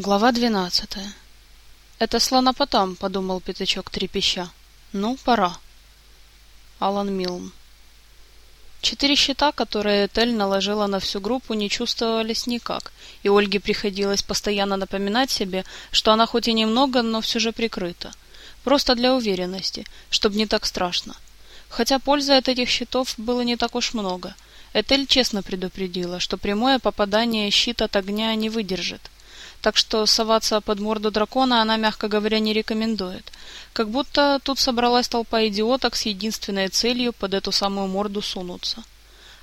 Глава двенадцатая. «Это слонопотам», — подумал пятачок трепеща. «Ну, пора». Алан Милн. Четыре счета, которые Этель наложила на всю группу, не чувствовались никак, и Ольге приходилось постоянно напоминать себе, что она хоть и немного, но все же прикрыта. Просто для уверенности, чтобы не так страшно. Хотя пользы от этих счетов было не так уж много. Этель честно предупредила, что прямое попадание щит от огня не выдержит — так что соваться под морду дракона она, мягко говоря, не рекомендует. Как будто тут собралась толпа идиоток с единственной целью под эту самую морду сунуться.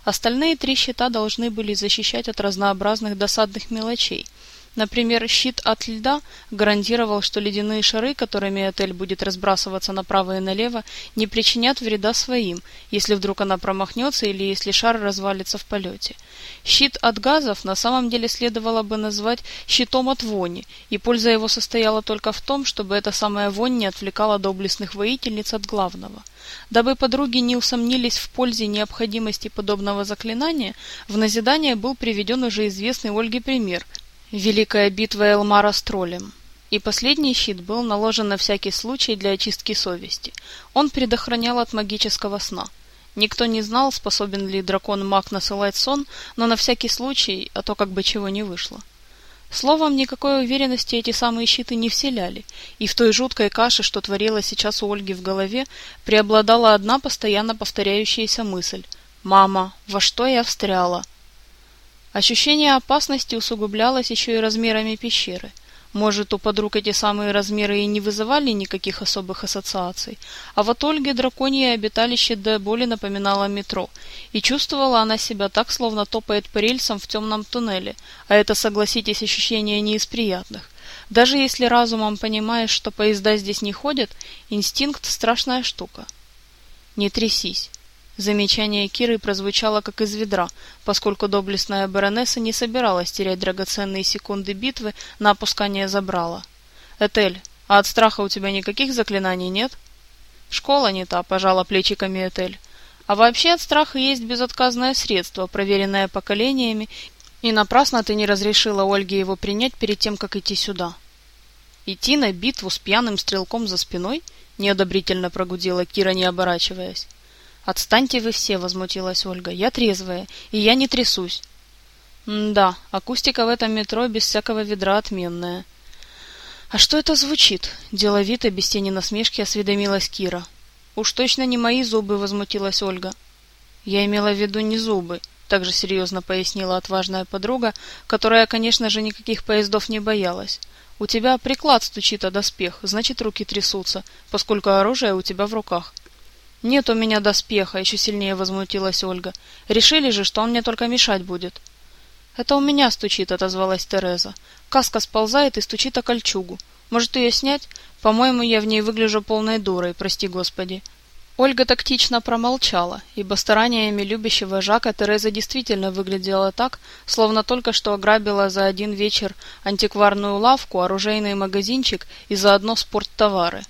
Остальные три щита должны были защищать от разнообразных досадных мелочей – Например, щит от льда гарантировал, что ледяные шары, которыми отель будет разбрасываться направо и налево, не причинят вреда своим, если вдруг она промахнется или если шар развалится в полете. Щит от газов на самом деле следовало бы назвать щитом от вони, и польза его состояла только в том, чтобы эта самая вонь не отвлекала доблестных воительниц от главного. Дабы подруги не усомнились в пользе необходимости подобного заклинания, в назидание был приведен уже известный Ольге пример – Великая битва Элмара с троллем. И последний щит был наложен на всякий случай для очистки совести. Он предохранял от магического сна. Никто не знал, способен ли дракон-маг насылать сон, но на всякий случай, а то как бы чего не вышло. Словом, никакой уверенности эти самые щиты не вселяли, и в той жуткой каше, что творила сейчас у Ольги в голове, преобладала одна постоянно повторяющаяся мысль «Мама, во что я встряла?» Ощущение опасности усугублялось еще и размерами пещеры. Может, у подруг эти самые размеры и не вызывали никаких особых ассоциаций, а вот Ольге драконье обиталище до боли напоминало метро, и чувствовала она себя так, словно топает по рельсам в темном туннеле, а это, согласитесь, ощущение не из приятных. Даже если разумом понимаешь, что поезда здесь не ходят, инстинкт – страшная штука. Не трясись. Замечание Киры прозвучало как из ведра, поскольку доблестная баронесса не собиралась терять драгоценные секунды битвы на опускание забрала. «Этель, а от страха у тебя никаких заклинаний нет?» «Школа не та», — пожала плечиками Этель. «А вообще от страха есть безотказное средство, проверенное поколениями, и напрасно ты не разрешила Ольге его принять перед тем, как идти сюда». «Идти на битву с пьяным стрелком за спиной?» — неодобрительно прогудела Кира, не оборачиваясь. «Отстаньте вы все!» — возмутилась Ольга. «Я трезвая, и я не трясусь». «Да, акустика в этом метро без всякого ведра отменная». «А что это звучит?» — деловито, без тени насмешки осведомилась Кира. «Уж точно не мои зубы!» — возмутилась Ольга. «Я имела в виду не зубы», — также серьезно пояснила отважная подруга, которая, конечно же, никаких поездов не боялась. «У тебя приклад стучит о доспех, значит, руки трясутся, поскольку оружие у тебя в руках». «Нет у меня доспеха», — еще сильнее возмутилась Ольга. «Решили же, что он мне только мешать будет». «Это у меня стучит», — отозвалась Тереза. «Каска сползает и стучит о кольчугу. Может, ее снять? По-моему, я в ней выгляжу полной дурой, прости господи». Ольга тактично промолчала, ибо стараниями любящего Жака Тереза действительно выглядела так, словно только что ограбила за один вечер антикварную лавку, оружейный магазинчик и заодно спорттовары.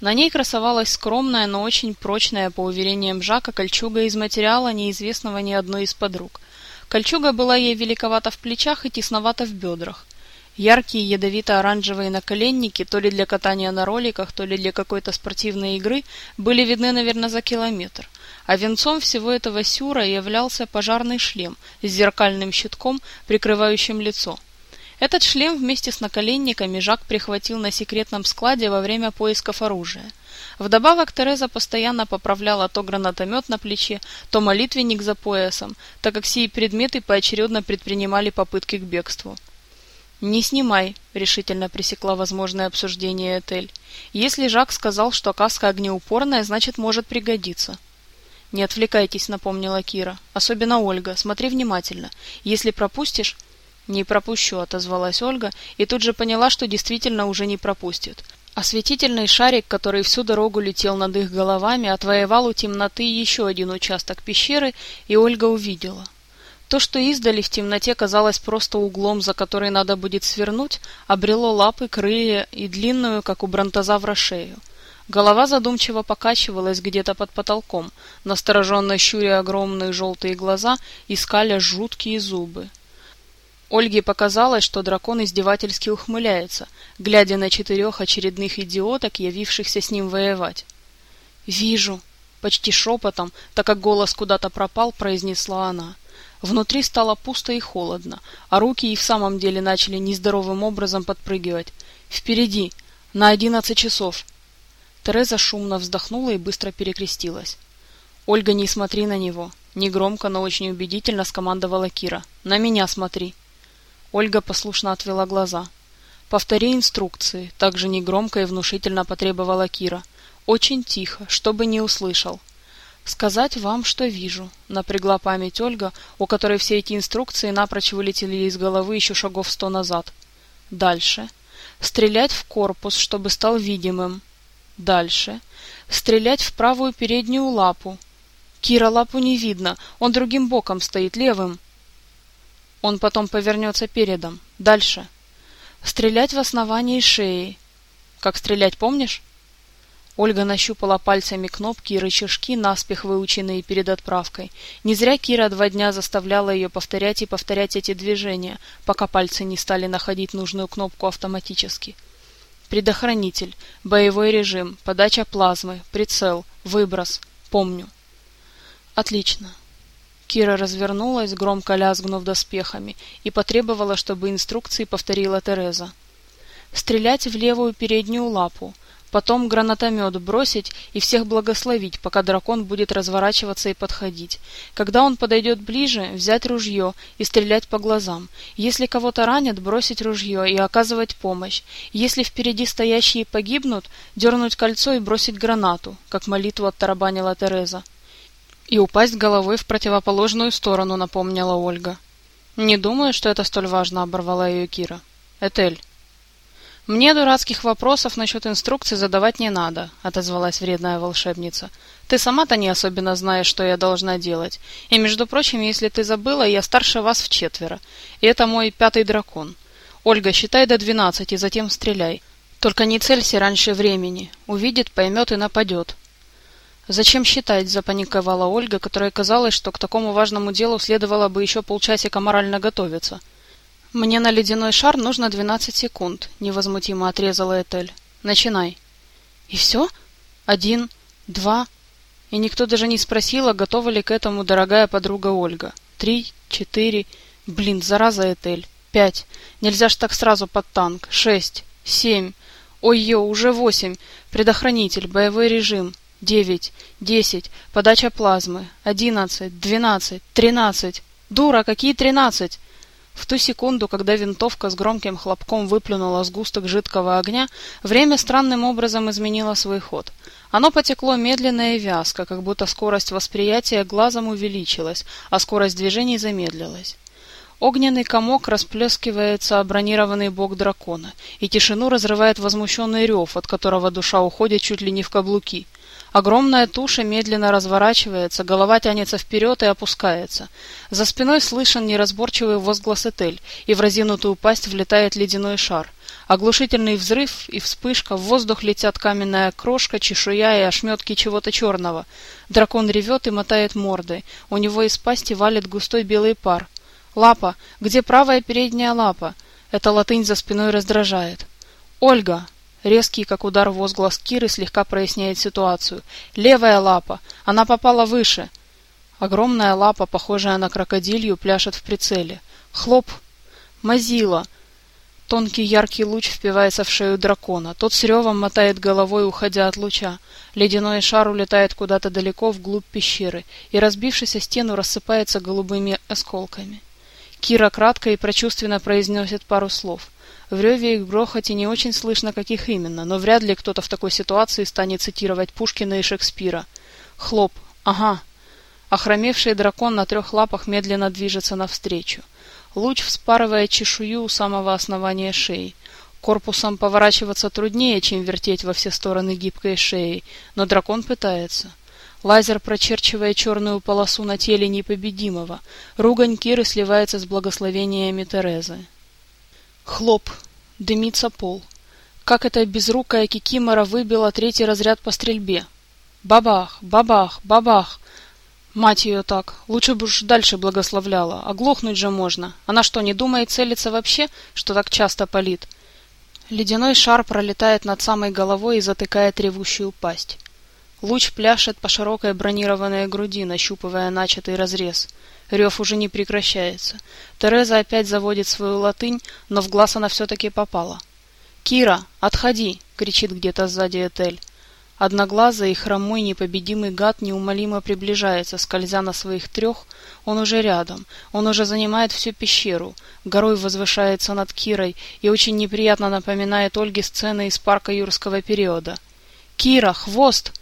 На ней красовалась скромная, но очень прочная, по уверениям Жака, кольчуга из материала, неизвестного ни одной из подруг. Кольчуга была ей великовата в плечах и тесновата в бедрах. Яркие ядовито-оранжевые наколенники, то ли для катания на роликах, то ли для какой-то спортивной игры, были видны, наверное, за километр. А венцом всего этого сюра являлся пожарный шлем с зеркальным щитком, прикрывающим лицо. Этот шлем вместе с наколенниками Жак прихватил на секретном складе во время поисков оружия. Вдобавок Тереза постоянно поправляла то гранатомет на плече, то молитвенник за поясом, так как сии предметы поочередно предпринимали попытки к бегству. «Не снимай», — решительно пресекла возможное обсуждение Этель. «Если Жак сказал, что каска огнеупорная, значит, может пригодиться». «Не отвлекайтесь», — напомнила Кира. «Особенно Ольга. Смотри внимательно. Если пропустишь, «Не пропущу», — отозвалась Ольга, и тут же поняла, что действительно уже не пропустит. Осветительный шарик, который всю дорогу летел над их головами, отвоевал у темноты еще один участок пещеры, и Ольга увидела. То, что издали в темноте казалось просто углом, за который надо будет свернуть, обрело лапы, крылья и длинную, как у бронтозавра, шею. Голова задумчиво покачивалась где-то под потолком, настороженно щуря огромные желтые глаза и скаля жуткие зубы. Ольге показалось, что дракон издевательски ухмыляется, глядя на четырех очередных идиоток, явившихся с ним воевать. «Вижу!» — почти шепотом, так как голос куда-то пропал, произнесла она. Внутри стало пусто и холодно, а руки и в самом деле начали нездоровым образом подпрыгивать. «Впереди! На одиннадцать часов!» Тереза шумно вздохнула и быстро перекрестилась. «Ольга, не смотри на него!» Негромко, но очень убедительно скомандовала Кира. «На меня смотри!» Ольга послушно отвела глаза. «Повтори инструкции», — также негромко и внушительно потребовала Кира. «Очень тихо, чтобы не услышал». «Сказать вам, что вижу», — напрягла память Ольга, у которой все эти инструкции напрочь вылетели из головы еще шагов сто назад. «Дальше. Стрелять в корпус, чтобы стал видимым. Дальше. Стрелять в правую переднюю лапу. Кира лапу не видно, он другим боком стоит, левым. Он потом повернется передом. Дальше. Стрелять в основании шеи. Как стрелять, помнишь? Ольга нащупала пальцами кнопки и рычажки, наспех выученные перед отправкой. Не зря Кира два дня заставляла ее повторять и повторять эти движения, пока пальцы не стали находить нужную кнопку автоматически. Предохранитель, боевой режим, подача плазмы, прицел, выброс. Помню. Отлично. Кира развернулась, громко лязгнув доспехами, и потребовала, чтобы инструкции повторила Тереза. Стрелять в левую переднюю лапу, потом гранатомет бросить и всех благословить, пока дракон будет разворачиваться и подходить. Когда он подойдет ближе, взять ружье и стрелять по глазам. Если кого-то ранят, бросить ружье и оказывать помощь. Если впереди стоящие погибнут, дернуть кольцо и бросить гранату, как молитву оттарабанила Тереза. И упасть головой в противоположную сторону, напомнила Ольга. Не думаю, что это столь важно, оборвала ее Кира. Этель. Мне дурацких вопросов насчет инструкций задавать не надо, отозвалась вредная волшебница. Ты сама-то не особенно знаешь, что я должна делать. И, между прочим, если ты забыла, я старше вас в четверо. И это мой пятый дракон. Ольга, считай до двенадцати, затем стреляй. Только не целься раньше времени. Увидит, поймет и нападет. «Зачем считать?» – запаниковала Ольга, которая казалось, что к такому важному делу следовало бы еще полчасика морально готовиться. «Мне на ледяной шар нужно двенадцать секунд», – невозмутимо отрезала Этель. «Начинай». «И все? Один, два...» И никто даже не спросила, готова ли к этому дорогая подруга Ольга. «Три, четыре...» «Блин, зараза, Этель!» «Пять...» «Нельзя ж так сразу под танк...» «Шесть...» «Семь...» «Ой-ё, уже восемь...» «Предохранитель... Боевой режим...» девять, десять, подача плазмы, одиннадцать, двенадцать, тринадцать. Дура, какие тринадцать? В ту секунду, когда винтовка с громким хлопком выплюнула сгусток жидкого огня, время странным образом изменило свой ход. Оно потекло медленно и вязко, как будто скорость восприятия глазом увеличилась, а скорость движений замедлилась. Огненный комок расплескивается о бронированный бок дракона, и тишину разрывает возмущенный рев, от которого душа уходит чуть ли не в каблуки — Огромная туша медленно разворачивается, голова тянется вперед и опускается. За спиной слышен неразборчивый возглас Этель, и в разинутую пасть влетает ледяной шар. Оглушительный взрыв и вспышка, в воздух летят каменная крошка, чешуя и ошметки чего-то черного. Дракон ревет и мотает мордой. У него из пасти валит густой белый пар. «Лапа! Где правая передняя лапа?» Эта латынь за спиной раздражает. «Ольга!» Резкий, как удар возглас Киры, слегка проясняет ситуацию. «Левая лапа! Она попала выше!» Огромная лапа, похожая на крокодилью, пляшет в прицеле. «Хлоп! Мазила!» Тонкий яркий луч впивается в шею дракона. Тот с ревом мотает головой, уходя от луча. Ледяной шар улетает куда-то далеко вглубь пещеры и, разбившись о стену, рассыпается голубыми осколками. Кира кратко и прочувственно произносит пару слов. В реве и грохоте не очень слышно, каких именно, но вряд ли кто-то в такой ситуации станет цитировать Пушкина и Шекспира. Хлоп. Ага. Охромевший дракон на трех лапах медленно движется навстречу. Луч вспарывает чешую у самого основания шеи. Корпусом поворачиваться труднее, чем вертеть во все стороны гибкой шеей, но дракон пытается. Лазер прочерчивая черную полосу на теле непобедимого. Ругань Киры сливается с благословениями Терезы. Хлоп. Дымится пол. Как эта безрукая кикимора выбила третий разряд по стрельбе. Бабах, бабах, бабах. Мать ее так. Лучше бы уж дальше благословляла. Оглохнуть же можно. Она что, не думает целиться вообще, что так часто палит? Ледяной шар пролетает над самой головой и затыкает ревущую пасть. Луч пляшет по широкой бронированной груди, нащупывая начатый разрез. Рев уже не прекращается. Тереза опять заводит свою латынь, но в глаз она все-таки попала. «Кира, отходи!» — кричит где-то сзади Этель. Одноглазый и хромой непобедимый гад неумолимо приближается, скользя на своих трех. Он уже рядом, он уже занимает всю пещеру, горой возвышается над Кирой и очень неприятно напоминает Ольге сцены из парка юрского периода. «Кира, хвост!»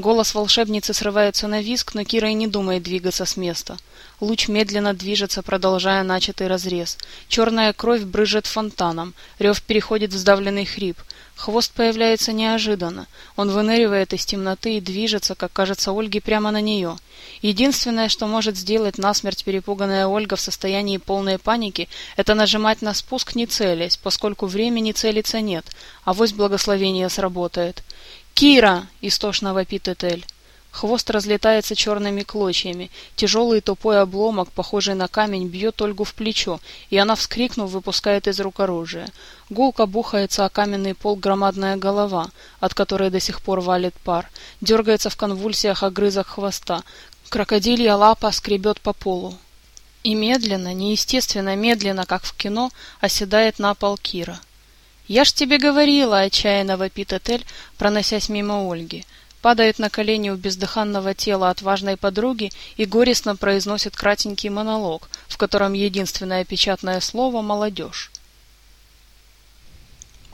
Голос волшебницы срывается на виск, но Кира и не думает двигаться с места. Луч медленно движется, продолжая начатый разрез. Черная кровь брызжет фонтаном, рев переходит в сдавленный хрип. Хвост появляется неожиданно. Он выныривает из темноты и движется, как кажется Ольге, прямо на нее. Единственное, что может сделать насмерть перепуганная Ольга в состоянии полной паники, это нажимать на спуск не целясь, поскольку времени целиться нет, а вось благословение сработает. «Кира!» — истошно вопит Этель. Хвост разлетается черными клочьями. Тяжелый тупой обломок, похожий на камень, бьет Ольгу в плечо, и она, вскрикнув, выпускает из рук оружие. Гулко бухается о каменный пол громадная голова, от которой до сих пор валит пар. Дергается в конвульсиях огрызок хвоста. Крокодилья лапа скребет по полу. И медленно, неестественно медленно, как в кино, оседает на пол Кира. «Я ж тебе говорила!» — отчаянно вопит Этель, проносясь мимо Ольги. Падает на колени у бездыханного тела отважной подруги и горестно произносит кратенький монолог, в котором единственное печатное слово «молодежь».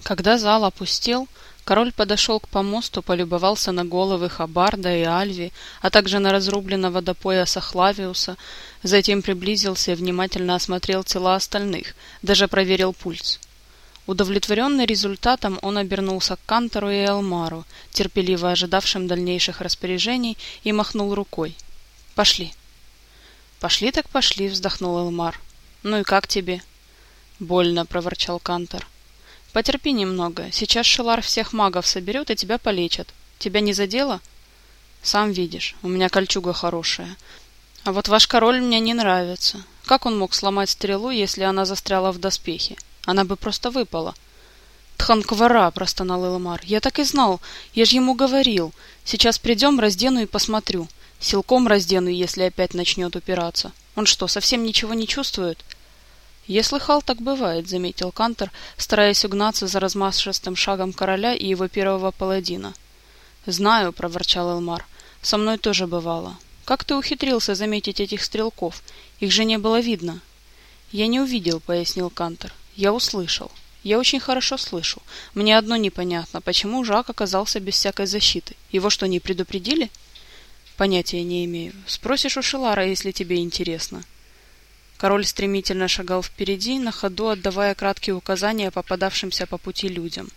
Когда зал опустел, король подошел к помосту, полюбовался на головы Хабарда и Альви, а также на разрубленного до пояса Хлавиуса, затем приблизился и внимательно осмотрел тела остальных, даже проверил пульс. Удовлетворенный результатом, он обернулся к Кантору и Элмару, терпеливо ожидавшим дальнейших распоряжений, и махнул рукой. «Пошли». «Пошли так пошли», — вздохнул Элмар. «Ну и как тебе?» «Больно», — проворчал Кантор. «Потерпи немного. Сейчас Шелар всех магов соберет и тебя полечат. Тебя не задело?» «Сам видишь, у меня кольчуга хорошая. А вот ваш король мне не нравится. Как он мог сломать стрелу, если она застряла в доспехе? Она бы просто выпала. «Тханквара!» — простонал Элмар. «Я так и знал. Я же ему говорил. Сейчас придем, раздену и посмотрю. Силком раздену, если опять начнет упираться. Он что, совсем ничего не чувствует?» «Я слыхал, так бывает», — заметил Кантор, стараясь угнаться за размашистым шагом короля и его первого паладина. «Знаю», — проворчал Элмар. «Со мной тоже бывало. Как ты ухитрился заметить этих стрелков? Их же не было видно». «Я не увидел», — пояснил Кантор. Я услышал. Я очень хорошо слышу. Мне одно непонятно, почему Жак оказался без всякой защиты. Его что, не предупредили? Понятия не имею. Спросишь у Шелара, если тебе интересно. Король стремительно шагал впереди, на ходу отдавая краткие указания попадавшимся по пути людям.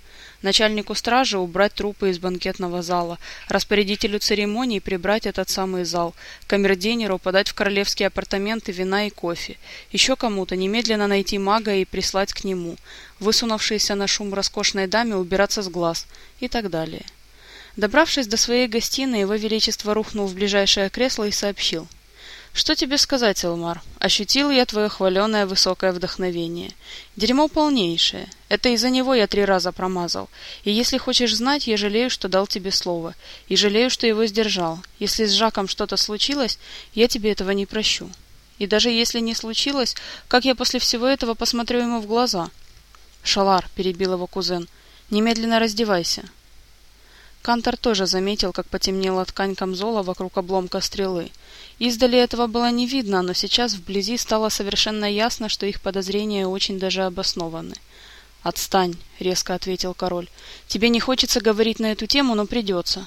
Начальнику стражи убрать трупы из банкетного зала, распорядителю церемонии прибрать этот самый зал, камердинеру подать в королевские апартаменты вина и кофе, еще кому-то немедленно найти мага и прислать к нему, высунувшейся на шум роскошной даме убираться с глаз и так далее. Добравшись до своей гостиной, его величество рухнул в ближайшее кресло и сообщил — что тебе сказать, Элмар? Ощутил я твое хваленое высокое вдохновение. Дерьмо полнейшее. Это из-за него я три раза промазал. И если хочешь знать, я жалею, что дал тебе слово. И жалею, что его сдержал. Если с Жаком что-то случилось, я тебе этого не прощу. И даже если не случилось, как я после всего этого посмотрю ему в глаза? Шалар, перебил его кузен, немедленно раздевайся. Кантор тоже заметил, как потемнела ткань камзола вокруг обломка стрелы. Издали этого было не видно, но сейчас вблизи стало совершенно ясно, что их подозрения очень даже обоснованы. «Отстань», — резко ответил король. «Тебе не хочется говорить на эту тему, но придется».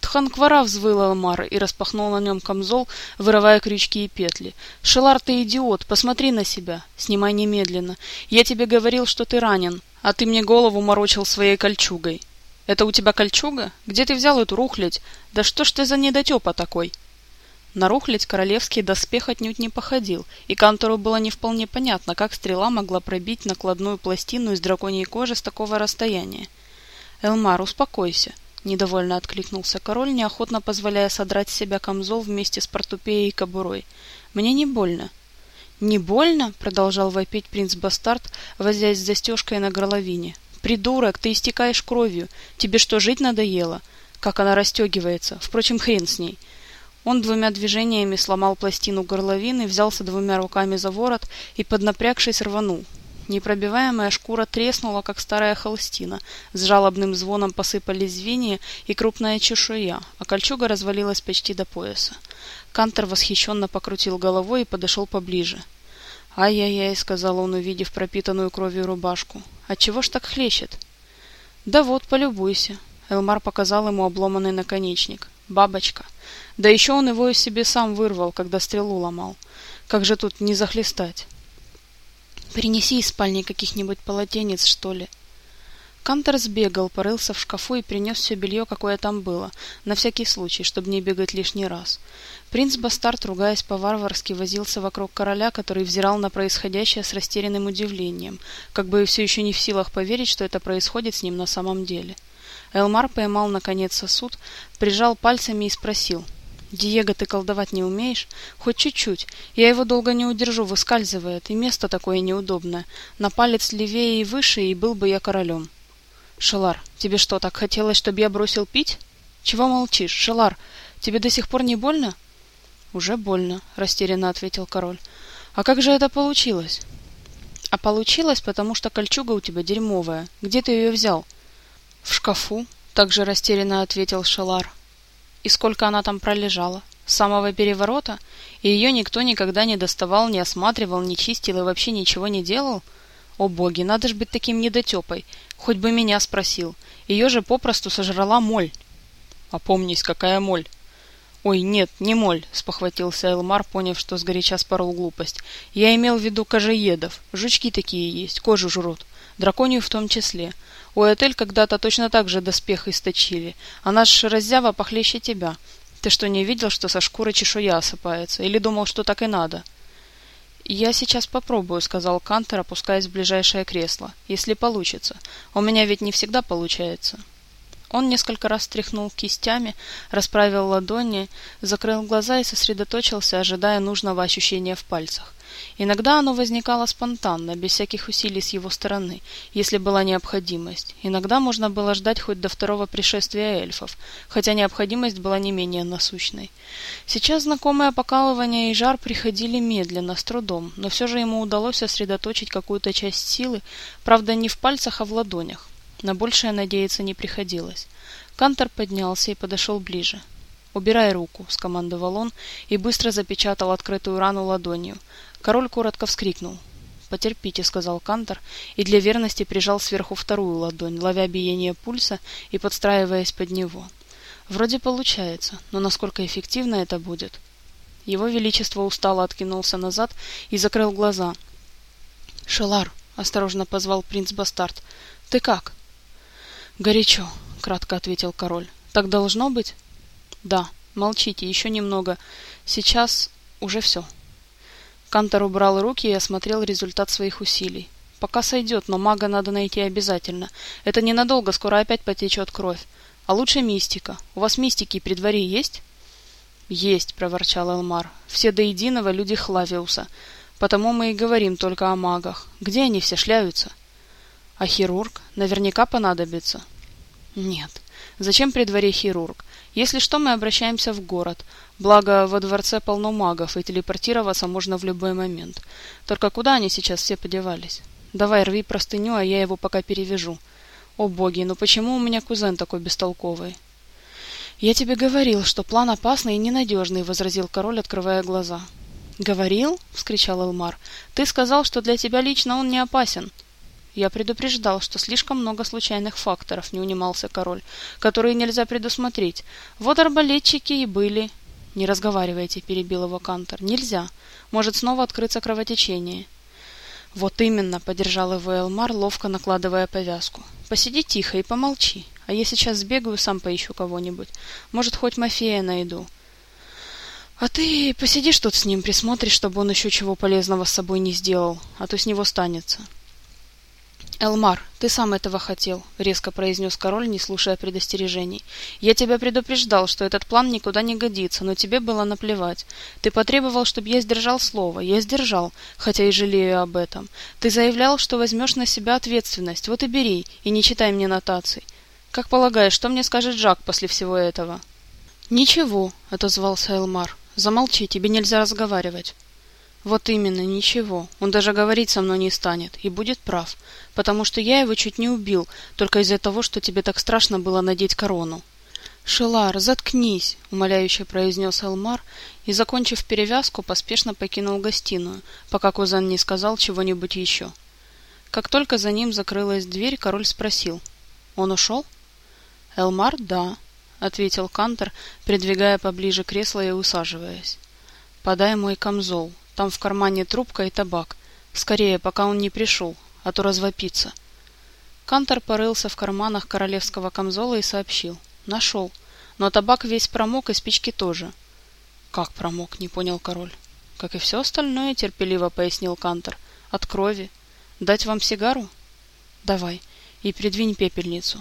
Тханквара взвыл Алмар и распахнул на нем камзол, вырывая крючки и петли. «Шелар, ты идиот! Посмотри на себя! Снимай немедленно! Я тебе говорил, что ты ранен, а ты мне голову морочил своей кольчугой!» Это у тебя кольчуга? Где ты взял эту рухлядь? Да что ж ты за недотепа такой? На рухлядь королевский доспех отнюдь не походил, и Кантору было не вполне понятно, как стрела могла пробить накладную пластину из драконьей кожи с такого расстояния. «Элмар, успокойся. недовольно откликнулся король, неохотно позволяя содрать с себя камзол вместе с портупеей и кобурой. Мне не больно. Не больно, продолжал вопить принц-бастард, возясь с застежкой на горловине. Придурок, ты истекаешь кровью. Тебе что, жить надоело? Как она расстегивается. Впрочем, хрен с ней. Он двумя движениями сломал пластину горловины, взялся двумя руками за ворот и, поднапрягшись, рванул. Непробиваемая шкура треснула, как старая холстина. С жалобным звоном посыпались звенья и крупная чешуя, а кольчуга развалилась почти до пояса. Кантер восхищенно покрутил головой и подошел поближе. «Ай-яй-яй», — сказал он, увидев пропитанную кровью рубашку. «Отчего ж так хлещет?» «Да вот, полюбуйся». Элмар показал ему обломанный наконечник. «Бабочка». Да еще он его себе сам вырвал, когда стрелу ломал. Как же тут не захлестать? Принеси из спальни каких-нибудь полотенец, что ли. Кантор сбегал, порылся в шкафу и принес все белье, какое там было, на всякий случай, чтобы не бегать лишний раз. Принц Бастард, ругаясь по-варварски, возился вокруг короля, который взирал на происходящее с растерянным удивлением, как бы все еще не в силах поверить, что это происходит с ним на самом деле. Элмар поймал, наконец, сосуд, прижал пальцами и спросил — Диего, ты колдовать не умеешь? Хоть чуть-чуть. Я его долго не удержу, выскальзывает, и место такое неудобное. На палец левее и выше, и был бы я королем. Шелар, тебе что, так хотелось, чтобы я бросил пить? Чего молчишь, Шелар? Тебе до сих пор не больно? Уже больно, растерянно ответил король. А как же это получилось? А получилось, потому что кольчуга у тебя дерьмовая. Где ты ее взял? В шкафу, также растерянно ответил Шелар. И сколько она там пролежала? С самого переворота? И ее никто никогда не доставал, не осматривал, не чистил и вообще ничего не делал? О боги, надо ж быть таким недотепой. Хоть бы меня спросил. Ее же попросту сожрала моль. Опомнись, какая моль. «Ой, нет, не моль», — спохватился Элмар, поняв, что сгоряча спорол глупость. «Я имел в виду кожеедов. Жучки такие есть, кожу жрут. Драконию в том числе. У Этель когда-то точно так же доспех источили. Она ж раззява похлеще тебя. Ты что, не видел, что со шкуры чешуя осыпается? Или думал, что так и надо?» «Я сейчас попробую», — сказал Кантер, опускаясь в ближайшее кресло. «Если получится. У меня ведь не всегда получается». Он несколько раз тряхнул кистями, расправил ладони, закрыл глаза и сосредоточился, ожидая нужного ощущения в пальцах. Иногда оно возникало спонтанно, без всяких усилий с его стороны, если была необходимость. Иногда можно было ждать хоть до второго пришествия эльфов, хотя необходимость была не менее насущной. Сейчас знакомое покалывание и жар приходили медленно, с трудом, но все же ему удалось сосредоточить какую-то часть силы, правда не в пальцах, а в ладонях. На большее надеяться не приходилось. Кантор поднялся и подошел ближе. «Убирай руку», — скомандовал он и быстро запечатал открытую рану ладонью. Король коротко вскрикнул. «Потерпите», — сказал Кантор, и для верности прижал сверху вторую ладонь, ловя биение пульса и подстраиваясь под него. «Вроде получается, но насколько эффективно это будет?» Его Величество устало откинулся назад и закрыл глаза. «Шелар», — осторожно позвал принц Бастард, — «ты как?» «Горячо», — кратко ответил король. «Так должно быть?» «Да, молчите, еще немного. Сейчас уже все». Кантор убрал руки и осмотрел результат своих усилий. «Пока сойдет, но мага надо найти обязательно. Это ненадолго, скоро опять потечет кровь. А лучше мистика. У вас мистики при дворе есть?» «Есть», — проворчал Элмар. «Все до единого люди Хлавиуса. Потому мы и говорим только о магах. Где они все шляются?» «А хирург? Наверняка понадобится». «Нет. Зачем при дворе хирург? Если что, мы обращаемся в город. Благо, во дворце полно магов, и телепортироваться можно в любой момент. Только куда они сейчас все подевались? Давай, рви простыню, а я его пока перевяжу. О боги, ну почему у меня кузен такой бестолковый? Я тебе говорил, что план опасный и ненадежный, возразил король, открывая глаза. Говорил? вскричал Элмар. Ты сказал, что для тебя лично он не опасен. Я предупреждал, что слишком много случайных факторов, не унимался король, которые нельзя предусмотреть. Вот арбалетчики и были. Не разговаривайте, перебил его Кантор. Нельзя. Может снова открыться кровотечение. Вот именно, поддержал его Элмар, ловко накладывая повязку. Посиди тихо и помолчи. А я сейчас сбегаю, сам поищу кого-нибудь. Может, хоть Мафея найду. А ты посидишь тут с ним, присмотришь, чтобы он еще чего полезного с собой не сделал, а то с него станется. «Элмар, ты сам этого хотел», — резко произнес король, не слушая предостережений. «Я тебя предупреждал, что этот план никуда не годится, но тебе было наплевать. Ты потребовал, чтобы я сдержал слово. Я сдержал, хотя и жалею об этом. Ты заявлял, что возьмешь на себя ответственность. Вот и бери, и не читай мне нотаций. Как полагаешь, что мне скажет Жак после всего этого?» «Ничего», — отозвался Элмар. «Замолчи, тебе нельзя разговаривать». Вот именно, ничего. Он даже говорить со мной не станет и будет прав, потому что я его чуть не убил, только из-за того, что тебе так страшно было надеть корону. Шелар, заткнись, умоляюще произнес Элмар и, закончив перевязку, поспешно покинул гостиную, пока кузен не сказал чего-нибудь еще. Как только за ним закрылась дверь, король спросил: "Он ушел?» "Элмар, да", ответил Кантер, придвигая поближе кресло и усаживаясь. "Подай мой камзол", там в кармане трубка и табак. Скорее, пока он не пришел, а то развопится. Кантор порылся в карманах королевского камзола и сообщил. Нашел. Но табак весь промок и спички тоже. Как промок, не понял король. Как и все остальное, терпеливо пояснил Кантор. От крови. Дать вам сигару? Давай. И придвинь пепельницу.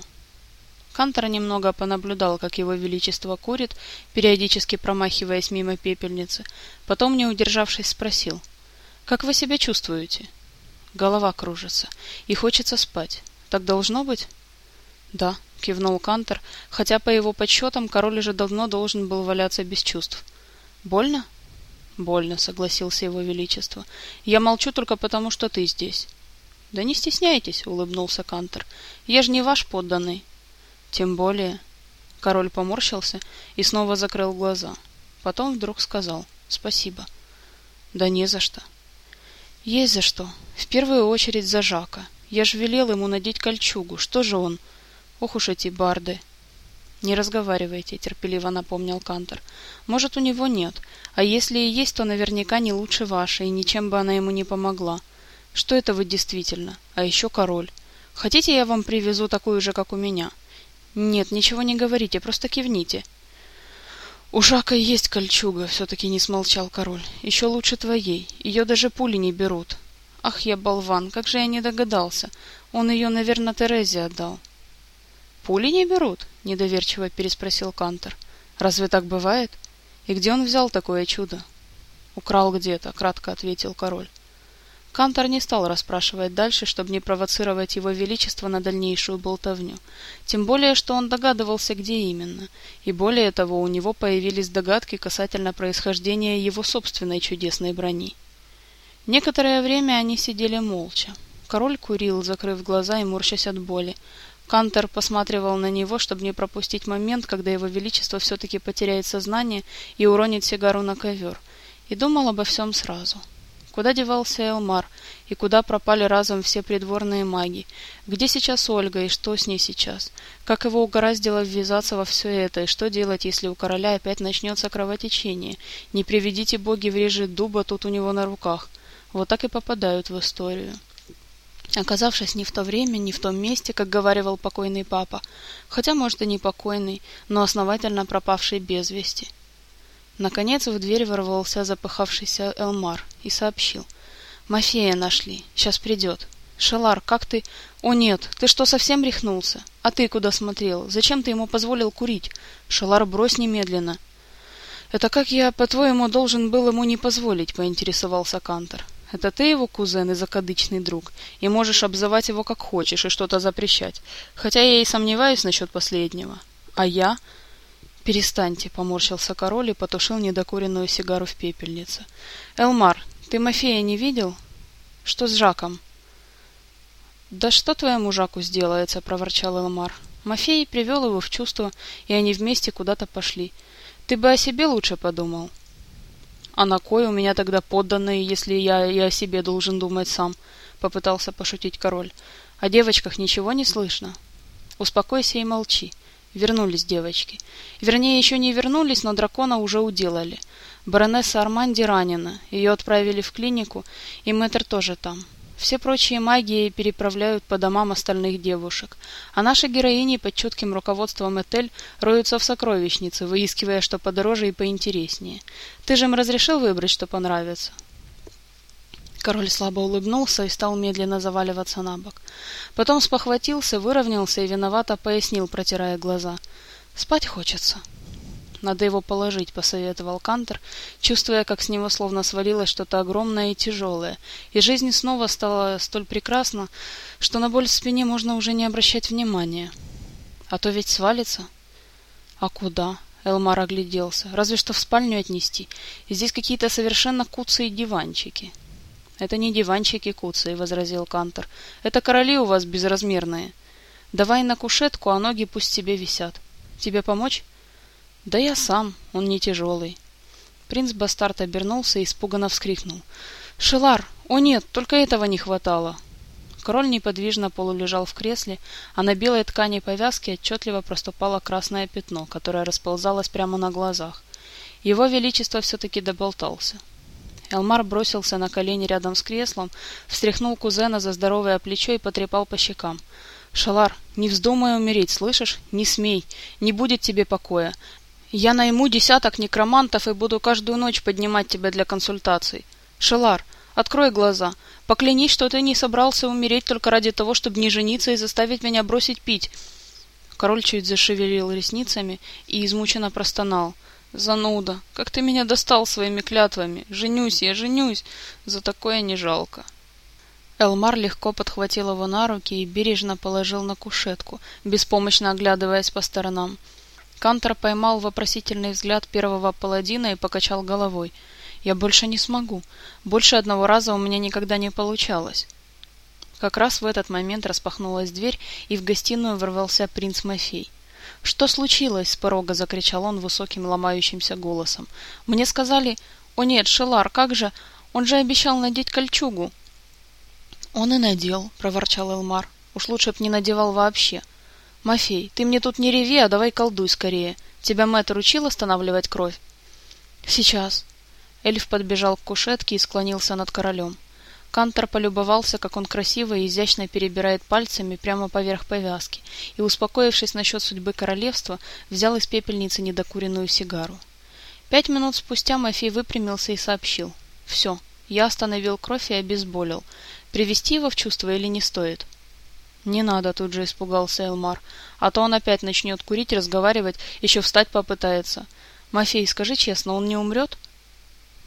Кантор немного понаблюдал, как его величество курит, периодически промахиваясь мимо пепельницы, потом, не удержавшись, спросил: "Как вы себя чувствуете?" "Голова кружится и хочется спать. Так должно быть?" "Да", кивнул Кантор, хотя по его подсчетам король уже давно должен был валяться без чувств. "Больно?" "Больно", согласился его величество. "Я молчу только потому, что ты здесь". "Да не стесняйтесь", улыбнулся Кантор. "Я же не ваш подданный. Тем более... Король поморщился и снова закрыл глаза. Потом вдруг сказал «Спасибо». «Да не за что». «Есть за что. В первую очередь за Жака. Я ж велел ему надеть кольчугу. Что же он? Ох уж эти барды!» «Не разговаривайте», — терпеливо напомнил Кантор. «Может, у него нет, а если и есть, то наверняка не лучше вашей, и ничем бы она ему не помогла. Что это вы действительно? А еще король. Хотите, я вам привезу такую же, как у меня?» Нет, ничего не говорите, просто кивните. У Жака есть кольчуга, все-таки не смолчал король. Еще лучше твоей. Ее даже пули не берут. Ах, я болван, как же я не догадался. Он ее, наверное, Терезе отдал. Пули не берут? Недоверчиво переспросил Кантер. Разве так бывает? И где он взял такое чудо? Украл где-то, кратко ответил король. Кантор не стал расспрашивать дальше, чтобы не провоцировать его величество на дальнейшую болтовню. Тем более, что он догадывался, где именно. И более того, у него появились догадки касательно происхождения его собственной чудесной брони. Некоторое время они сидели молча. Король курил, закрыв глаза и морщась от боли. Кантер посматривал на него, чтобы не пропустить момент, когда его величество все-таки потеряет сознание и уронит сигару на ковер, и думал обо всем сразу. — Куда девался Элмар? И куда пропали разом все придворные маги? Где сейчас Ольга и что с ней сейчас? Как его угораздило ввязаться во все это? И что делать, если у короля опять начнется кровотечение? Не приведите боги в реже дуба тут у него на руках. Вот так и попадают в историю. Оказавшись не в то время, не в том месте, как говаривал покойный папа, хотя, может, и не покойный, но основательно пропавший без вести. Наконец в дверь ворвался запыхавшийся Элмар и сообщил. «Мафея нашли. Сейчас придет. Шалар, как ты...» «О нет, ты что, совсем рехнулся? А ты куда смотрел? Зачем ты ему позволил курить? Шалар, брось немедленно!» «Это как я, по-твоему, должен был ему не позволить?» — поинтересовался Кантор. «Это ты его кузен и закадычный друг, и можешь обзывать его как хочешь и что-то запрещать, хотя я и сомневаюсь насчет последнего. А я...» «Перестаньте», — поморщился король и потушил недокуренную сигару в пепельнице. «Элмар, ты Мафея не видел? Что с Жаком?» «Да что твоему Жаку сделается?» — проворчал Элмар. Мафей привел его в чувство, и они вместе куда-то пошли. «Ты бы о себе лучше подумал». «А на кой у меня тогда подданные, если я и о себе должен думать сам?» — попытался пошутить король. «О девочках ничего не слышно?» «Успокойся и молчи. Вернулись девочки. Вернее, еще не вернулись, но дракона уже уделали. Баронесса Арманди ранена, ее отправили в клинику, и мэтр тоже там. Все прочие магии переправляют по домам остальных девушек, а наши героини под чутким руководством Этель роются в сокровищнице, выискивая что подороже и поинтереснее. Ты же им разрешил выбрать, что понравится? Король слабо улыбнулся и стал медленно заваливаться на бок. Потом спохватился, выровнялся и виновато пояснил, протирая глаза. «Спать хочется». «Надо его положить», — посоветовал Кантер, чувствуя, как с него словно свалилось что-то огромное и тяжелое, и жизнь снова стала столь прекрасна, что на боль в спине можно уже не обращать внимания. «А то ведь свалится». «А куда?» — Элмар огляделся. «Разве что в спальню отнести. И здесь какие-то совершенно куцые диванчики». «Это не диванчики куцые», — возразил Кантор. «Это короли у вас безразмерные. Давай на кушетку, а ноги пусть тебе висят. Тебе помочь?» «Да я сам, он не тяжелый». Принц Бастард обернулся и испуганно вскрикнул. «Шелар! О нет, только этого не хватало!» Король неподвижно полулежал в кресле, а на белой ткани повязки отчетливо проступало красное пятно, которое расползалось прямо на глазах. Его Величество все-таки доболтался. Элмар бросился на колени рядом с креслом, встряхнул кузена за здоровое плечо и потрепал по щекам. «Шалар, не вздумай умереть, слышишь? Не смей, не будет тебе покоя. Я найму десяток некромантов и буду каждую ночь поднимать тебя для консультаций. Шалар, открой глаза, поклянись, что ты не собрался умереть только ради того, чтобы не жениться и заставить меня бросить пить». Король чуть зашевелил ресницами и измученно простонал — Зануда, как ты меня достал своими клятвами. Женюсь, я женюсь. За такое не жалко. Элмар легко подхватил его на руки и бережно положил на кушетку, беспомощно оглядываясь по сторонам. Кантор поймал вопросительный взгляд первого паладина и покачал головой. «Я больше не смогу. Больше одного раза у меня никогда не получалось». Как раз в этот момент распахнулась дверь, и в гостиную ворвался принц Мафей. «Что случилось?» — с порога закричал он высоким ломающимся голосом. «Мне сказали...» «О нет, Шелар, как же? Он же обещал надеть кольчугу!» «Он и надел», — проворчал Элмар. «Уж лучше б не надевал вообще. Мафей, ты мне тут не реви, а давай колдуй скорее. Тебя мэтр учил останавливать кровь?» «Сейчас». Эльф подбежал к кушетке и склонился над королем. Кантор полюбовался, как он красиво и изящно перебирает пальцами прямо поверх повязки, и, успокоившись насчет судьбы королевства, взял из пепельницы недокуренную сигару. Пять минут спустя Мафей выпрямился и сообщил. «Все, я остановил кровь и обезболил. Привести его в чувство или не стоит?» «Не надо», — тут же испугался Элмар. «А то он опять начнет курить, разговаривать, еще встать попытается. Мафей, скажи честно, он не умрет?»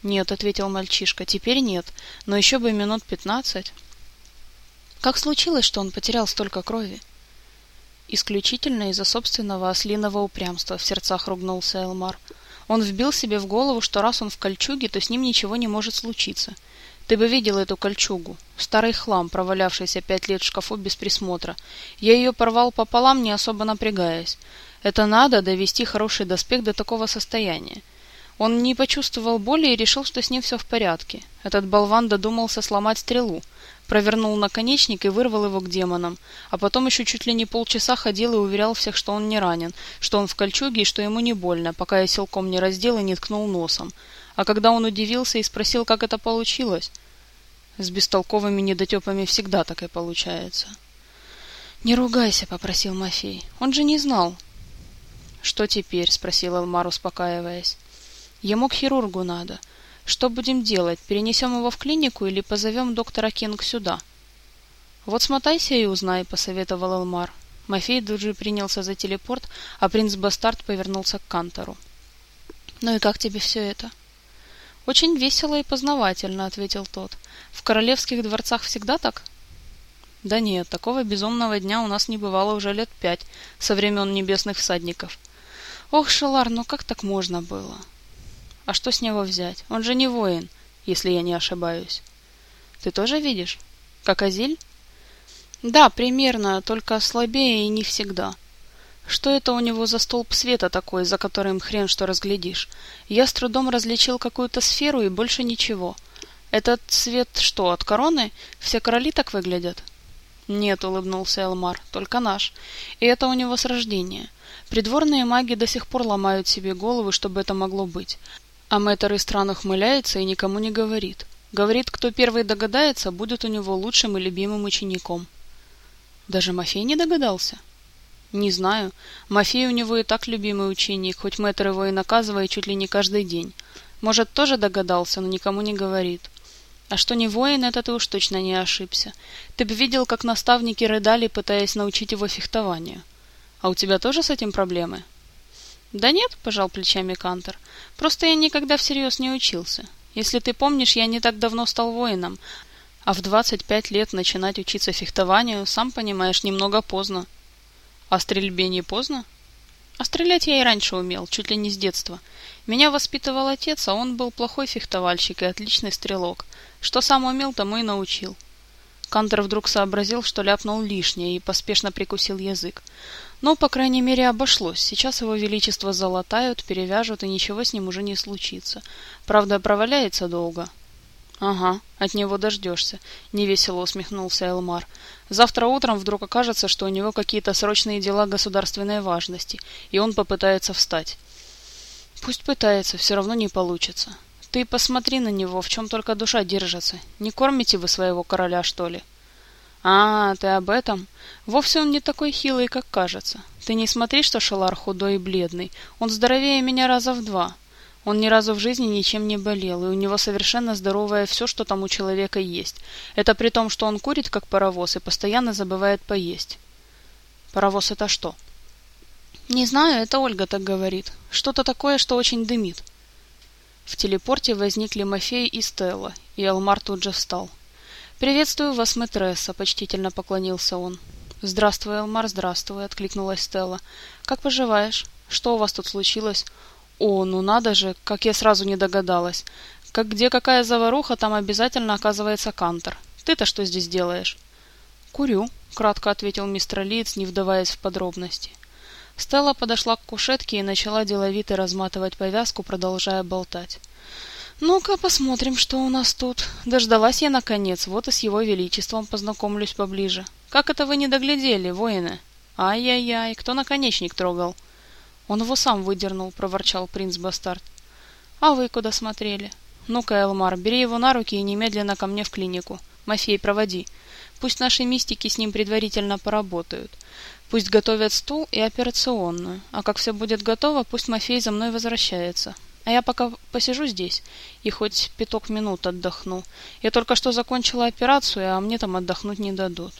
«Нет», — ответил мальчишка, — «теперь нет, но еще бы минут пятнадцать». «Как случилось, что он потерял столько крови?» «Исключительно из-за собственного ослиного упрямства», — в сердцах ругнулся Элмар. «Он вбил себе в голову, что раз он в кольчуге, то с ним ничего не может случиться. Ты бы видел эту кольчугу. Старый хлам, провалявшийся пять лет в шкафу без присмотра. Я ее порвал пополам, не особо напрягаясь. Это надо довести хороший доспех до такого состояния. Он не почувствовал боли и решил, что с ним все в порядке. Этот болван додумался сломать стрелу, провернул наконечник и вырвал его к демонам, а потом еще чуть ли не полчаса ходил и уверял всех, что он не ранен, что он в кольчуге и что ему не больно, пока я силком не раздел и не ткнул носом. А когда он удивился и спросил, как это получилось... С бестолковыми недотепами всегда так и получается. «Не ругайся», — попросил Мафей. «Он же не знал». «Что теперь?» — спросил Элмар, успокаиваясь. Ему к хирургу надо. Что будем делать? Перенесем его в клинику или позовем доктора Кинг сюда? Вот смотайся и узнай, посоветовал Элмар. Мафей тут же принялся за телепорт, а принц Бастард повернулся к Кантору. «Ну и как тебе все это?» «Очень весело и познавательно», — ответил тот. «В королевских дворцах всегда так?» «Да нет, такого безумного дня у нас не бывало уже лет пять, со времен небесных всадников». «Ох, Шелар, ну как так можно было?» А что с него взять? Он же не воин, если я не ошибаюсь. Ты тоже видишь? Как Азиль? Да, примерно, только слабее и не всегда. Что это у него за столб света такой, за которым хрен что разглядишь? Я с трудом различил какую-то сферу и больше ничего. Этот цвет что, от короны? Все короли так выглядят? Нет, улыбнулся Элмар, только наш. И это у него с рождения. Придворные маги до сих пор ломают себе головы, чтобы это могло быть. А мэтр из стран ухмыляется и никому не говорит. Говорит, кто первый догадается, будет у него лучшим и любимым учеником. Даже Мафей не догадался? Не знаю. Мафей у него и так любимый ученик, хоть мэтр его и наказывает чуть ли не каждый день. Может, тоже догадался, но никому не говорит. А что не воин, это ты уж точно не ошибся. Ты бы видел, как наставники рыдали, пытаясь научить его фехтованию. А у тебя тоже с этим проблемы? Да нет, пожал плечами Кантер. Просто я никогда всерьез не учился. Если ты помнишь, я не так давно стал воином, а в 25 лет начинать учиться фехтованию, сам понимаешь, немного поздно. А стрельбе не поздно? А стрелять я и раньше умел, чуть ли не с детства. Меня воспитывал отец, а он был плохой фехтовальщик и отличный стрелок. Что сам умел, тому и научил. Кантер вдруг сообразил, что ляпнул лишнее, и поспешно прикусил язык. Но, по крайней мере, обошлось. Сейчас его величество залатают, перевяжут, и ничего с ним уже не случится. Правда, проваляется долго. Ага, от него дождешься, невесело усмехнулся Элмар. Завтра утром вдруг окажется, что у него какие-то срочные дела государственной важности, и он попытается встать. Пусть пытается, все равно не получится. Ты посмотри на него, в чем только душа держится. Не кормите вы своего короля, что ли? А, ты об этом? Вовсе он не такой хилый, как кажется. Ты не смотри, что Шалар худой и бледный. Он здоровее меня раза в два. Он ни разу в жизни ничем не болел, и у него совершенно здоровое все, что там у человека есть. Это при том, что он курит, как паровоз, и постоянно забывает поесть. Паровоз это что? Не знаю, это Ольга так говорит. Что-то такое, что очень дымит. В телепорте возникли Мафей и Стелла, и Алмар тут же встал. «Приветствую вас, мэтресса», — почтительно поклонился он. «Здравствуй, Элмар, здравствуй», — откликнулась Стелла. «Как поживаешь? Что у вас тут случилось?» О, ну надо же, как я сразу не догадалась. Как где какая заваруха, там обязательно оказывается кантор. Ты-то что здесь делаешь? Курю, кратко ответил мистер Лиц, не вдаваясь в подробности. Стелла подошла к кушетке и начала деловито разматывать повязку, продолжая болтать. «Ну-ка, посмотрим, что у нас тут. Дождалась я, наконец, вот и с его величеством познакомлюсь поближе. Как это вы не доглядели, воины? Ай-яй-яй, кто наконечник трогал?» Он его сам выдернул, проворчал принц Бастард. А вы куда смотрели? Ну-ка, Элмар, бери его на руки и немедленно ко мне в клинику. Мафей, проводи. Пусть наши мистики с ним предварительно поработают. Пусть готовят стул и операционную. А как все будет готово, пусть Мафей за мной возвращается. А я пока посижу здесь и хоть пяток минут отдохну. Я только что закончила операцию, а мне там отдохнуть не дадут.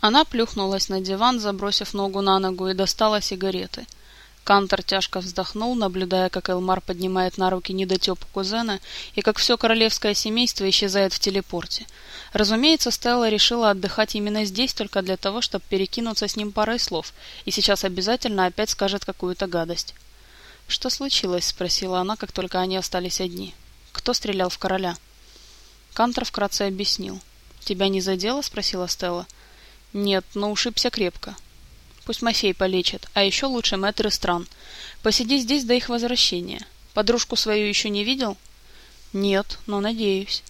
Она плюхнулась на диван, забросив ногу на ногу, и достала сигареты. Кантор тяжко вздохнул, наблюдая, как Элмар поднимает на руки недотепу кузена и как все королевское семейство исчезает в телепорте. Разумеется, Стелла решила отдыхать именно здесь только для того, чтобы перекинуться с ним парой слов, и сейчас обязательно опять скажет какую-то гадость. «Что случилось?» — спросила она, как только они остались одни. «Кто стрелял в короля?» Кантор вкратце объяснил. «Тебя не задело?» — спросила Стелла. Нет, но ушибся крепко. Пусть Мафей полечит, а еще лучше мэтры стран. Посиди здесь до их возвращения. Подружку свою еще не видел? Нет, но надеюсь.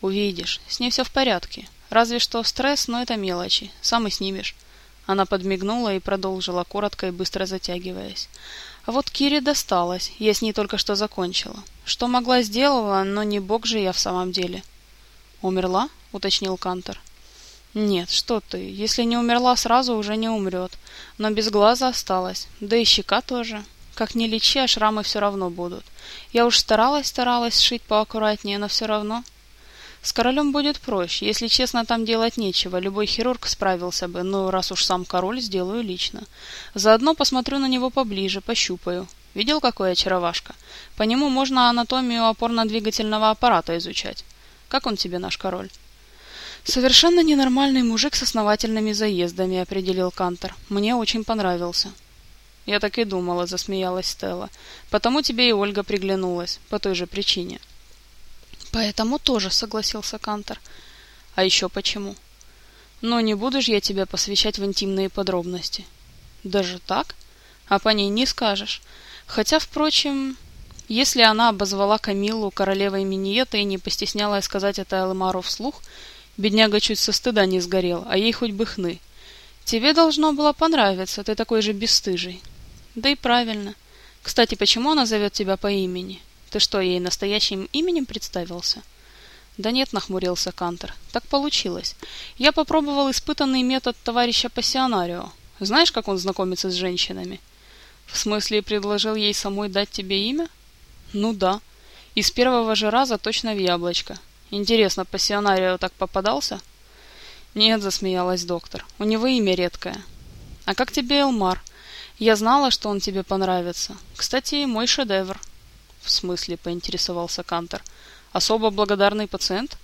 Увидишь, с ней все в порядке. Разве что стресс, но это мелочи. Сам и снимешь. Она подмигнула и продолжила, коротко и быстро затягиваясь. А вот Кире досталось, я с ней только что закончила. Что могла сделала, но не бог же я в самом деле. Умерла? уточнил Кантор. Нет, что ты, если не умерла сразу, уже не умрет. Но без глаза осталась, да и щека тоже. Как ни лечи, а шрамы все равно будут. Я уж старалась-старалась сшить поаккуратнее, но все равно... С королем будет проще, если честно, там делать нечего, любой хирург справился бы, но раз уж сам король, сделаю лично. Заодно посмотрю на него поближе, пощупаю. Видел, какой очаровашка? По нему можно анатомию опорно-двигательного аппарата изучать. Как он тебе, наш король? Совершенно ненормальный мужик с основательными заездами, определил Кантор. Мне очень понравился. Я так и думала, засмеялась Стелла. Потому тебе и Ольга приглянулась, по той же причине. Поэтому тоже, согласился Кантор. А еще почему? Но не буду же я тебя посвящать в интимные подробности. Даже так? А по ней не скажешь. Хотя, впрочем, если она обозвала Камиллу королевой Миньета и не постеснялась сказать это Элмару вслух, Бедняга чуть со стыда не сгорел, а ей хоть бы хны. Тебе должно было понравиться, ты такой же бесстыжий. Да и правильно. Кстати, почему она зовет тебя по имени? Ты что, ей настоящим именем представился? Да нет, нахмурился Кантер. Так получилось. Я попробовал испытанный метод товарища Пассионарио. Знаешь, как он знакомится с женщинами? В смысле, предложил ей самой дать тебе имя? Ну да. И с первого же раза точно в яблочко. Интересно, пассионарию так попадался? Нет, засмеялась доктор. У него имя редкое. А как тебе Элмар? Я знала, что он тебе понравится. Кстати, мой шедевр. В смысле, поинтересовался Кантер. Особо благодарный пациент?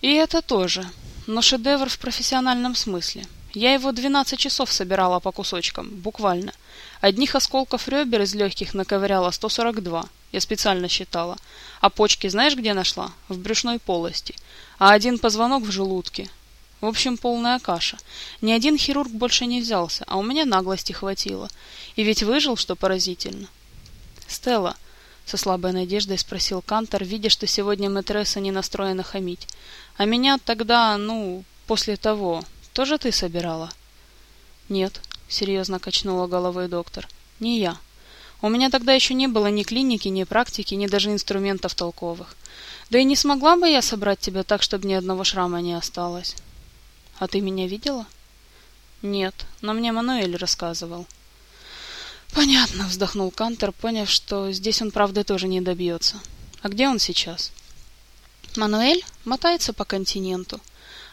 И это тоже. Но шедевр в профессиональном смысле. Я его 12 часов собирала по кусочкам, буквально. Одних осколков ребер из легких наковыряла 142. Я специально считала. А почки знаешь, где нашла? В брюшной полости. А один позвонок в желудке. В общем, полная каша. Ни один хирург больше не взялся, а у меня наглости хватило. И ведь выжил, что поразительно. Стелла, со слабой надеждой спросил Кантор, видя, что сегодня Матресса не настроена хамить. А меня тогда, ну, после того, тоже ты собирала? Нет, серьезно качнула головой доктор. Не я. У меня тогда еще не было ни клиники, ни практики, ни даже инструментов толковых. Да и не смогла бы я собрать тебя так, чтобы ни одного шрама не осталось. А ты меня видела? Нет, но мне Мануэль рассказывал. Понятно, вздохнул Кантер, поняв, что здесь он правды тоже не добьется. А где он сейчас? Мануэль мотается по континенту.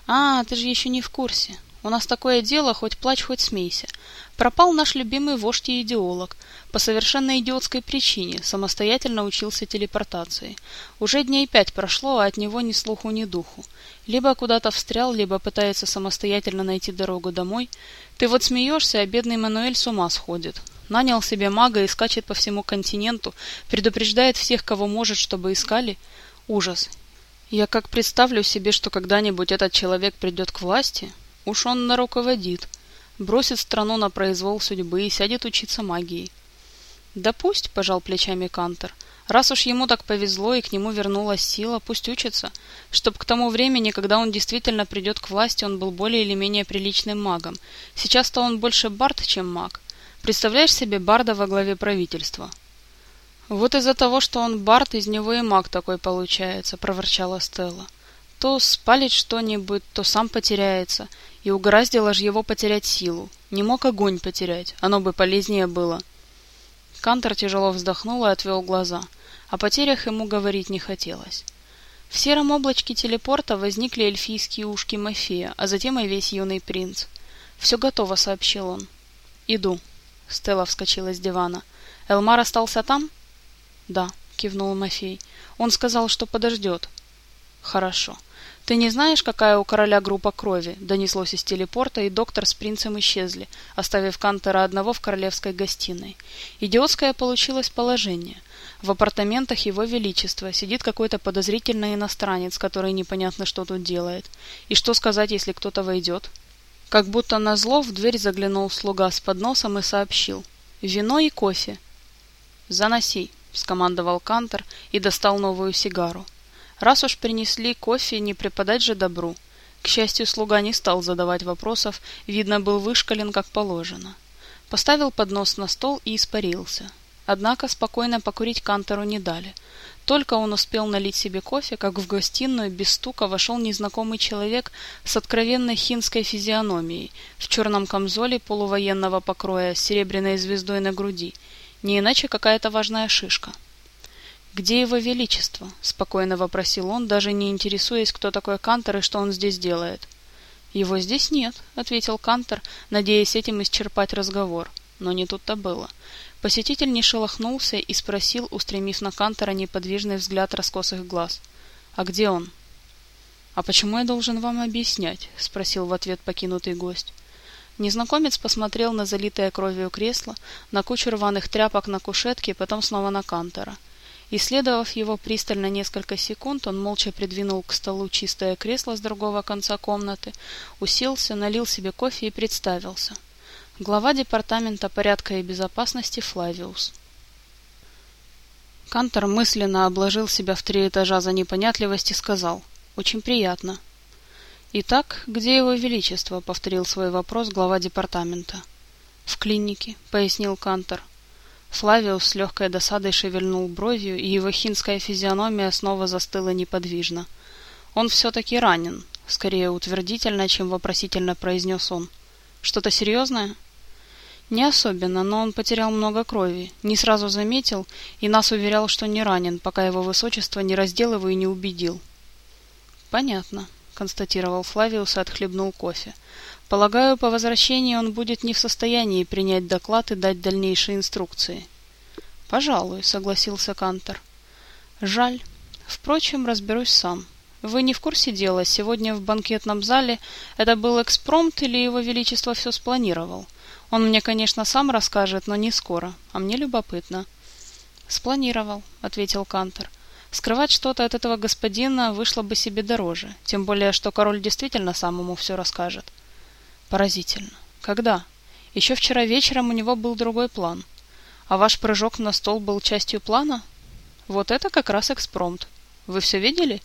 А, ты же еще не в курсе. У нас такое дело, хоть плачь, хоть смейся. Пропал наш любимый вождь и идеолог. По совершенно идиотской причине самостоятельно учился телепортации. Уже дней пять прошло, а от него ни слуху, ни духу. Либо куда-то встрял, либо пытается самостоятельно найти дорогу домой. Ты вот смеешься, а бедный Мануэль с ума сходит. Нанял себе мага и скачет по всему континенту, предупреждает всех, кого может, чтобы искали. Ужас. Я как представлю себе, что когда-нибудь этот человек придет к власти, уж он наруководит, бросит страну на произвол судьбы и сядет учиться магии. Да пусть, пожал плечами Кантер. Раз уж ему так повезло и к нему вернулась сила, пусть учится, чтоб к тому времени, когда он действительно придет к власти, он был более или менее приличным магом. Сейчас-то он больше бард, чем маг. Представляешь себе барда во главе правительства? Вот из-за того, что он бард, из него и маг такой получается, проворчала Стелла. То спалит что-нибудь, то сам потеряется, и угораздило ж его потерять силу. Не мог огонь потерять, оно бы полезнее было. Кантор тяжело вздохнул и отвел глаза. О потерях ему говорить не хотелось. В сером облачке телепорта возникли эльфийские ушки Мафея, а затем и весь юный принц. «Все готово», — сообщил он. «Иду». Стелла вскочила с дивана. «Элмар остался там?» «Да», — кивнул Мафей. «Он сказал, что подождет». «Хорошо. Ты не знаешь, какая у короля группа крови?» Донеслось из телепорта, и доктор с принцем исчезли, оставив Кантера одного в королевской гостиной. Идиотское получилось положение. В апартаментах его величества сидит какой-то подозрительный иностранец, который непонятно что тут делает. И что сказать, если кто-то войдет? Как будто назло в дверь заглянул слуга с подносом и сообщил. «Вино и кофе». «Заноси», — скомандовал Кантер и достал новую сигару. Раз уж принесли кофе, не преподать же добру. К счастью, слуга не стал задавать вопросов, видно, был вышкален как положено. Поставил поднос на стол и испарился. Однако спокойно покурить Кантору не дали. Только он успел налить себе кофе, как в гостиную без стука вошел незнакомый человек с откровенной хинской физиономией, в черном камзоле полувоенного покроя с серебряной звездой на груди, не иначе какая-то важная шишка. «Где его величество?» — спокойно вопросил он, даже не интересуясь, кто такой Кантор и что он здесь делает. «Его здесь нет», — ответил Кантор, надеясь этим исчерпать разговор. Но не тут-то было. Посетитель не шелохнулся и спросил, устремив на Кантора неподвижный взгляд раскосых глаз. «А где он?» «А почему я должен вам объяснять?» — спросил в ответ покинутый гость. Незнакомец посмотрел на залитое кровью кресло, на кучу рваных тряпок на кушетке, потом снова на Кантора. Исследовав его пристально несколько секунд, он молча придвинул к столу чистое кресло с другого конца комнаты, уселся, налил себе кофе и представился — глава департамента порядка и безопасности Флавиус. Кантор мысленно обложил себя в три этажа за непонятливость и сказал «Очень приятно». «Итак, где его величество?» — повторил свой вопрос глава департамента. «В клинике», — пояснил Кантор. Флавиус с легкой досадой шевельнул бровью, и его хинская физиономия снова застыла неподвижно. «Он все-таки ранен», — скорее утвердительно, чем вопросительно произнес он. «Что-то серьезное?» Не особенно, но он потерял много крови, не сразу заметил и нас уверял, что не ранен, пока его высочество не раздел его и не убедил. Понятно, констатировал Флавиус и отхлебнул кофе. Полагаю, по возвращении он будет не в состоянии принять доклад и дать дальнейшие инструкции. Пожалуй, согласился Кантор. Жаль. Впрочем, разберусь сам. Вы не в курсе дела, сегодня в банкетном зале это был экспромт или его величество все спланировал? Он мне, конечно, сам расскажет, но не скоро, а мне любопытно. Спланировал, ответил Кантор. Скрывать что-то от этого господина вышло бы себе дороже, тем более, что король действительно сам ему все расскажет. Поразительно. Когда? Еще вчера вечером у него был другой план. А ваш прыжок на стол был частью плана? Вот это как раз экспромт. Вы все видели?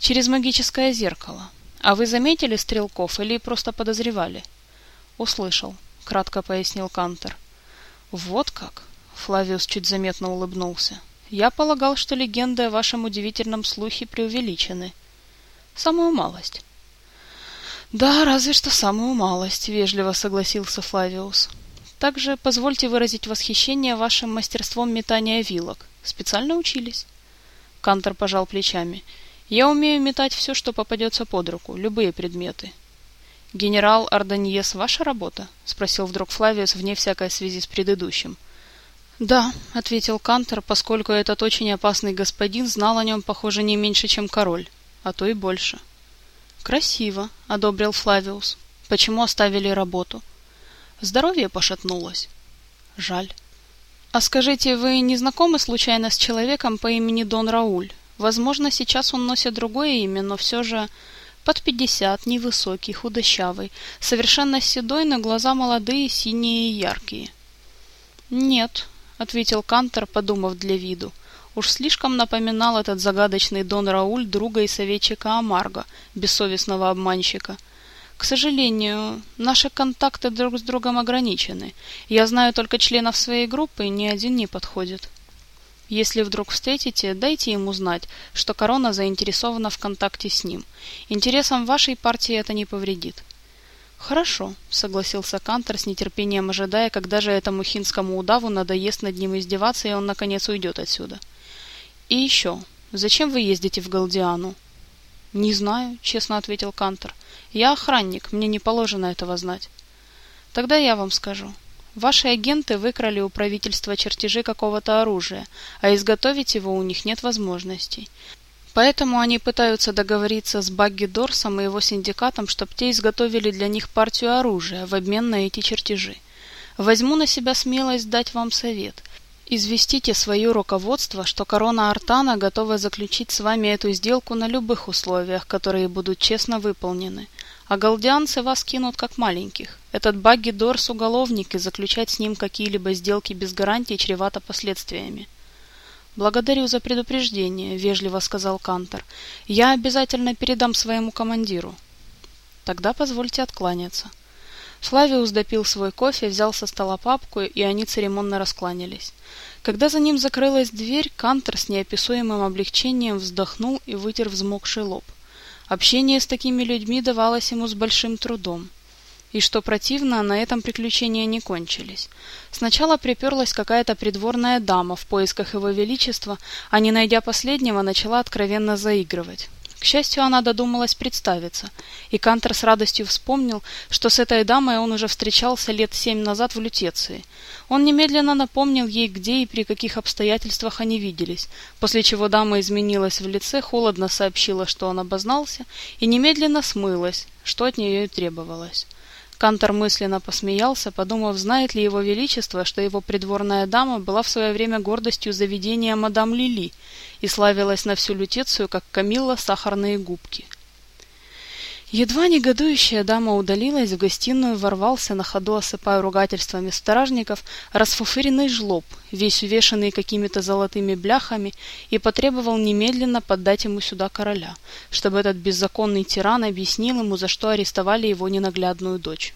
Через магическое зеркало. А вы заметили стрелков или просто подозревали? Услышал кратко пояснил Кантер. Вот как? Флавиус чуть заметно улыбнулся. Я полагал, что легенды о вашем удивительном слухе преувеличены. Самую малость. Да, разве что самую малость, вежливо согласился Флавиус. Также позвольте выразить восхищение вашим мастерством метания вилок. Специально учились? Кантор пожал плечами. Я умею метать все, что попадется под руку, любые предметы. «Генерал Арданьес ваша работа?» — спросил вдруг Флавиус вне всякой связи с предыдущим. «Да», — ответил Кантер, поскольку этот очень опасный господин знал о нем, похоже, не меньше, чем король, а то и больше. «Красиво», — одобрил Флавиус. «Почему оставили работу?» «Здоровье пошатнулось». «Жаль». «А скажите, вы не знакомы случайно с человеком по имени Дон Рауль? Возможно, сейчас он носит другое имя, но все же...» Под пятьдесят, невысокий, худощавый, совершенно седой, но глаза молодые, синие и яркие. «Нет», — ответил Кантер, подумав для виду. Уж слишком напоминал этот загадочный Дон Рауль друга и советчика Амарго, бессовестного обманщика. К сожалению, наши контакты друг с другом ограничены. Я знаю только членов своей группы, и ни один не подходит. Если вдруг встретите, дайте ему знать, что корона заинтересована в контакте с ним. Интересам вашей партии это не повредит. Хорошо, согласился Кантер с нетерпением ожидая, когда же этому хинскому удаву надоест над ним издеваться, и он наконец уйдет отсюда. И еще, зачем вы ездите в Галдиану? Не знаю, честно ответил Кантер. Я охранник, мне не положено этого знать. Тогда я вам скажу. Ваши агенты выкрали у правительства чертежи какого-то оружия, а изготовить его у них нет возможностей. Поэтому они пытаются договориться с Багги Дорсом и его синдикатом, чтобы те изготовили для них партию оружия в обмен на эти чертежи. Возьму на себя смелость дать вам совет. Известите свое руководство, что корона Артана готова заключить с вами эту сделку на любых условиях, которые будут честно выполнены. А галдианцы вас кинут как маленьких. Этот Багги Дорс уголовник, и заключать с ним какие-либо сделки без гарантии чревато последствиями. «Благодарю за предупреждение», — вежливо сказал Кантор. «Я обязательно передам своему командиру». «Тогда позвольте откланяться». Флавиус допил свой кофе, взял со стола папку, и они церемонно раскланялись. Когда за ним закрылась дверь, Кантор с неописуемым облегчением вздохнул и вытер взмокший лоб. Общение с такими людьми давалось ему с большим трудом. И что противно, на этом приключения не кончились. Сначала приперлась какая-то придворная дама в поисках его величества, а не найдя последнего, начала откровенно заигрывать. К счастью, она додумалась представиться, и Кантер с радостью вспомнил, что с этой дамой он уже встречался лет семь назад в Лютеции. Он немедленно напомнил ей, где и при каких обстоятельствах они виделись, после чего дама изменилась в лице, холодно сообщила, что он обознался, и немедленно смылась, что от нее и требовалось. Кантор мысленно посмеялся, подумав, знает ли его величество, что его придворная дама была в свое время гордостью заведения мадам Лили и славилась на всю лютецию, как Камилла сахарные губки. Едва негодующая дама удалилась, в гостиную ворвался на ходу, осыпая ругательствами стражников, расфуфыренный жлоб, весь увешанный какими-то золотыми бляхами, и потребовал немедленно поддать ему сюда короля, чтобы этот беззаконный тиран объяснил ему, за что арестовали его ненаглядную дочь.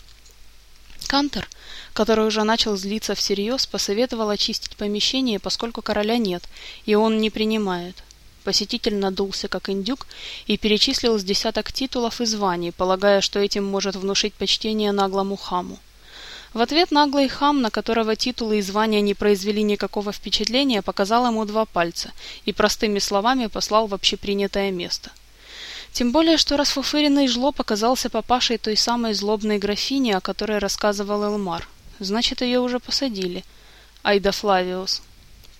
Кантер, который уже начал злиться всерьез, посоветовал очистить помещение, поскольку короля нет, и он не принимает. Посетитель надулся, как индюк, и перечислил с десяток титулов и званий, полагая, что этим может внушить почтение наглому хаму. В ответ наглый хам, на которого титулы и звания не произвели никакого впечатления, показал ему два пальца и простыми словами послал в общепринятое место. Тем более, что расфуфыренный жлоб оказался папашей той самой злобной графини, о которой рассказывал Элмар. Значит, ее уже посадили. Айда Флавиус.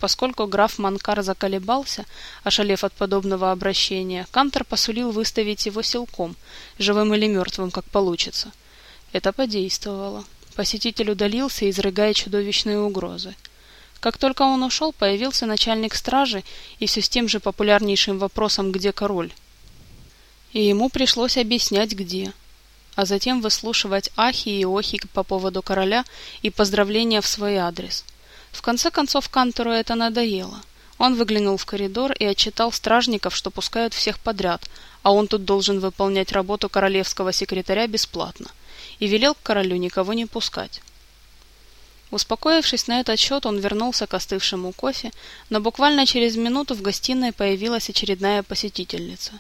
Поскольку граф Манкар заколебался, ошалев от подобного обращения, Кантор посулил выставить его силком, живым или мертвым, как получится. Это подействовало. Посетитель удалился, изрыгая чудовищные угрозы. Как только он ушел, появился начальник стражи и все с тем же популярнейшим вопросом «Где король?». И ему пришлось объяснять, где. А затем выслушивать ахи и охи по поводу короля и поздравления в свой адрес. В конце концов Кантору это надоело. Он выглянул в коридор и отчитал стражников, что пускают всех подряд, а он тут должен выполнять работу королевского секретаря бесплатно – и велел к королю никого не пускать. Успокоившись на этот счет, он вернулся к остывшему кофе, но буквально через минуту в гостиной появилась очередная посетительница.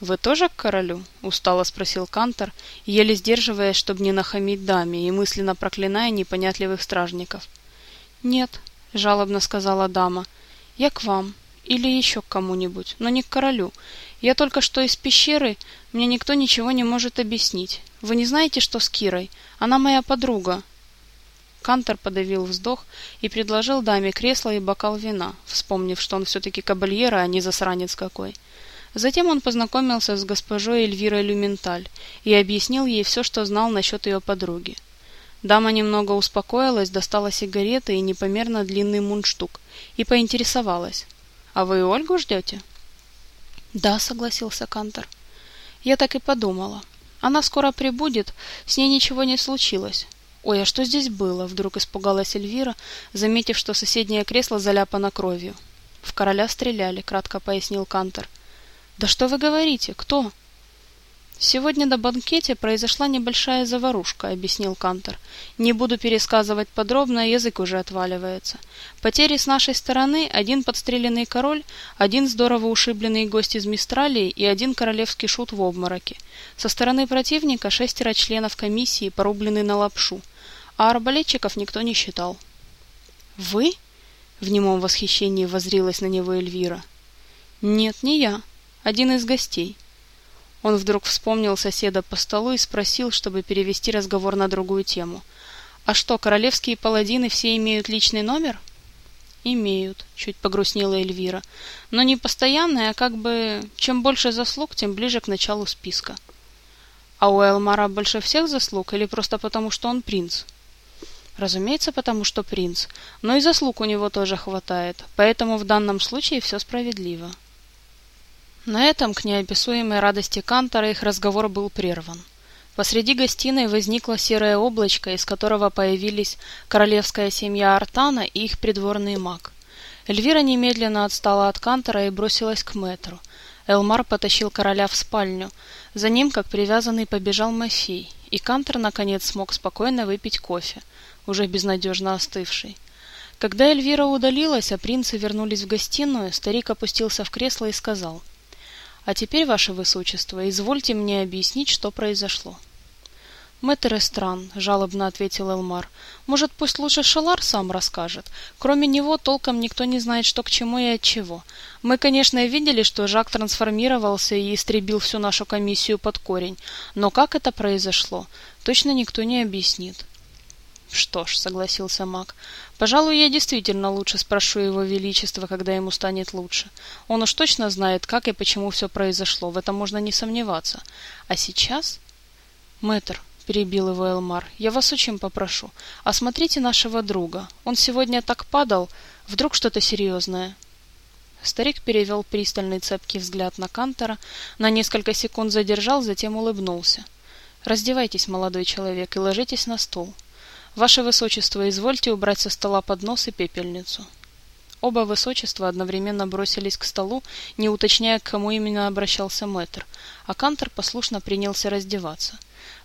«Вы тоже к королю?» — устало спросил Кантор, еле сдерживаясь, чтобы не нахамить даме и мысленно проклиная непонятливых стражников. «Нет», — жалобно сказала дама, — «я к вам или еще к кому-нибудь, но не к королю. Я только что из пещеры, мне никто ничего не может объяснить. Вы не знаете, что с Кирой? Она моя подруга. Кантор подавил вздох и предложил даме кресло и бокал вина, вспомнив, что он все-таки кабальера, а не засранец какой. Затем он познакомился с госпожой Эльвирой Люменталь и объяснил ей все, что знал насчет ее подруги. Дама немного успокоилась, достала сигареты и непомерно длинный мундштук и поинтересовалась. «А вы Ольгу ждете?» Да, согласился Кантор. Я так и подумала. Она скоро прибудет, с ней ничего не случилось. Ой, а что здесь было? Вдруг испугалась Эльвира, заметив, что соседнее кресло заляпано кровью. В короля стреляли, кратко пояснил Кантор. Да что вы говорите? Кто? Сегодня на банкете произошла небольшая заварушка, объяснил Кантор. Не буду пересказывать подробно, язык уже отваливается. Потери с нашей стороны один подстреленный король, один здорово ушибленный гость из Мистралии и один королевский шут в обмороке. Со стороны противника шестеро членов комиссии порублены на лапшу, а арбалетчиков никто не считал. Вы? В немом восхищении воззрилась на него Эльвира. Нет, не я. Один из гостей. Он вдруг вспомнил соседа по столу и спросил, чтобы перевести разговор на другую тему. «А что, королевские паладины все имеют личный номер?» «Имеют», — чуть погрустнела Эльвира. «Но не постоянный, а как бы... Чем больше заслуг, тем ближе к началу списка». «А у Элмара больше всех заслуг или просто потому, что он принц?» Разумеется, потому что принц, но и заслуг у него тоже хватает, поэтому в данном случае все справедливо. На этом, к неописуемой радости Кантора, их разговор был прерван. Посреди гостиной возникло серое облачко, из которого появились королевская семья Артана и их придворный маг. Эльвира немедленно отстала от Кантора и бросилась к мэтру. Элмар потащил короля в спальню. За ним, как привязанный, побежал Мафей, и Кантор наконец смог спокойно выпить кофе, уже безнадежно остывший. Когда Эльвира удалилась, а принцы вернулись в гостиную, старик опустился в кресло и сказал — а теперь, ваше высочество, извольте мне объяснить, что произошло. Мэтр Эстран, жалобно ответил Элмар. Может, пусть лучше Шалар сам расскажет. Кроме него толком никто не знает, что к чему и от чего. Мы, конечно, видели, что Жак трансформировался и истребил всю нашу комиссию под корень, но как это произошло, точно никто не объяснит. Что ж, согласился Мак. Пожалуй, я действительно лучше спрошу его величество, когда ему станет лучше. Он уж точно знает, как и почему все произошло, в этом можно не сомневаться. А сейчас... Мэтр, перебил его Элмар, я вас очень попрошу, осмотрите нашего друга. Он сегодня так падал, вдруг что-то серьезное. Старик перевел пристальный цепкий взгляд на Кантора, на несколько секунд задержал, затем улыбнулся. «Раздевайтесь, молодой человек, и ложитесь на стул. Ваше высочество, извольте убрать со стола поднос и пепельницу. Оба высочества одновременно бросились к столу, не уточняя, к кому именно обращался мэтр, а Кантор послушно принялся раздеваться.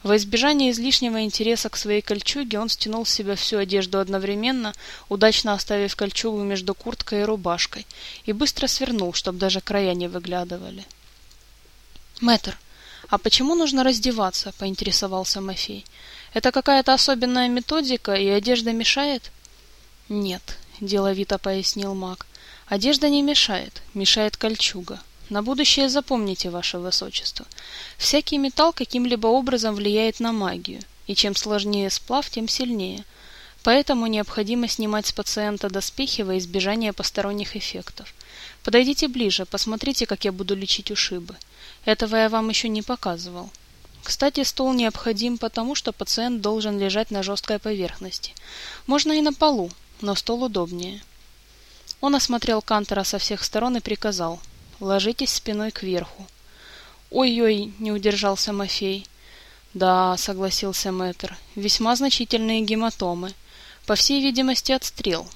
Во избежание излишнего интереса к своей кольчуге он стянул с себя всю одежду одновременно, удачно оставив кольчугу между курткой и рубашкой, и быстро свернул, чтобы даже края не выглядывали. «Мэтр, а почему нужно раздеваться?» — поинтересовался Мафей. Это какая-то особенная методика, и одежда мешает? Нет, деловито пояснил маг. Одежда не мешает, мешает кольчуга. На будущее запомните, ваше высочество. Всякий металл каким-либо образом влияет на магию, и чем сложнее сплав, тем сильнее. Поэтому необходимо снимать с пациента доспехи во избежание посторонних эффектов. Подойдите ближе, посмотрите, как я буду лечить ушибы. Этого я вам еще не показывал. Кстати, стол необходим потому, что пациент должен лежать на жесткой поверхности. Можно и на полу, но стол удобнее. Он осмотрел Кантера со всех сторон и приказал «Ложитесь спиной кверху». «Ой-ой», — не удержался Мафей. «Да», — согласился мэтр, — «весьма значительные гематомы. По всей видимости, отстрел.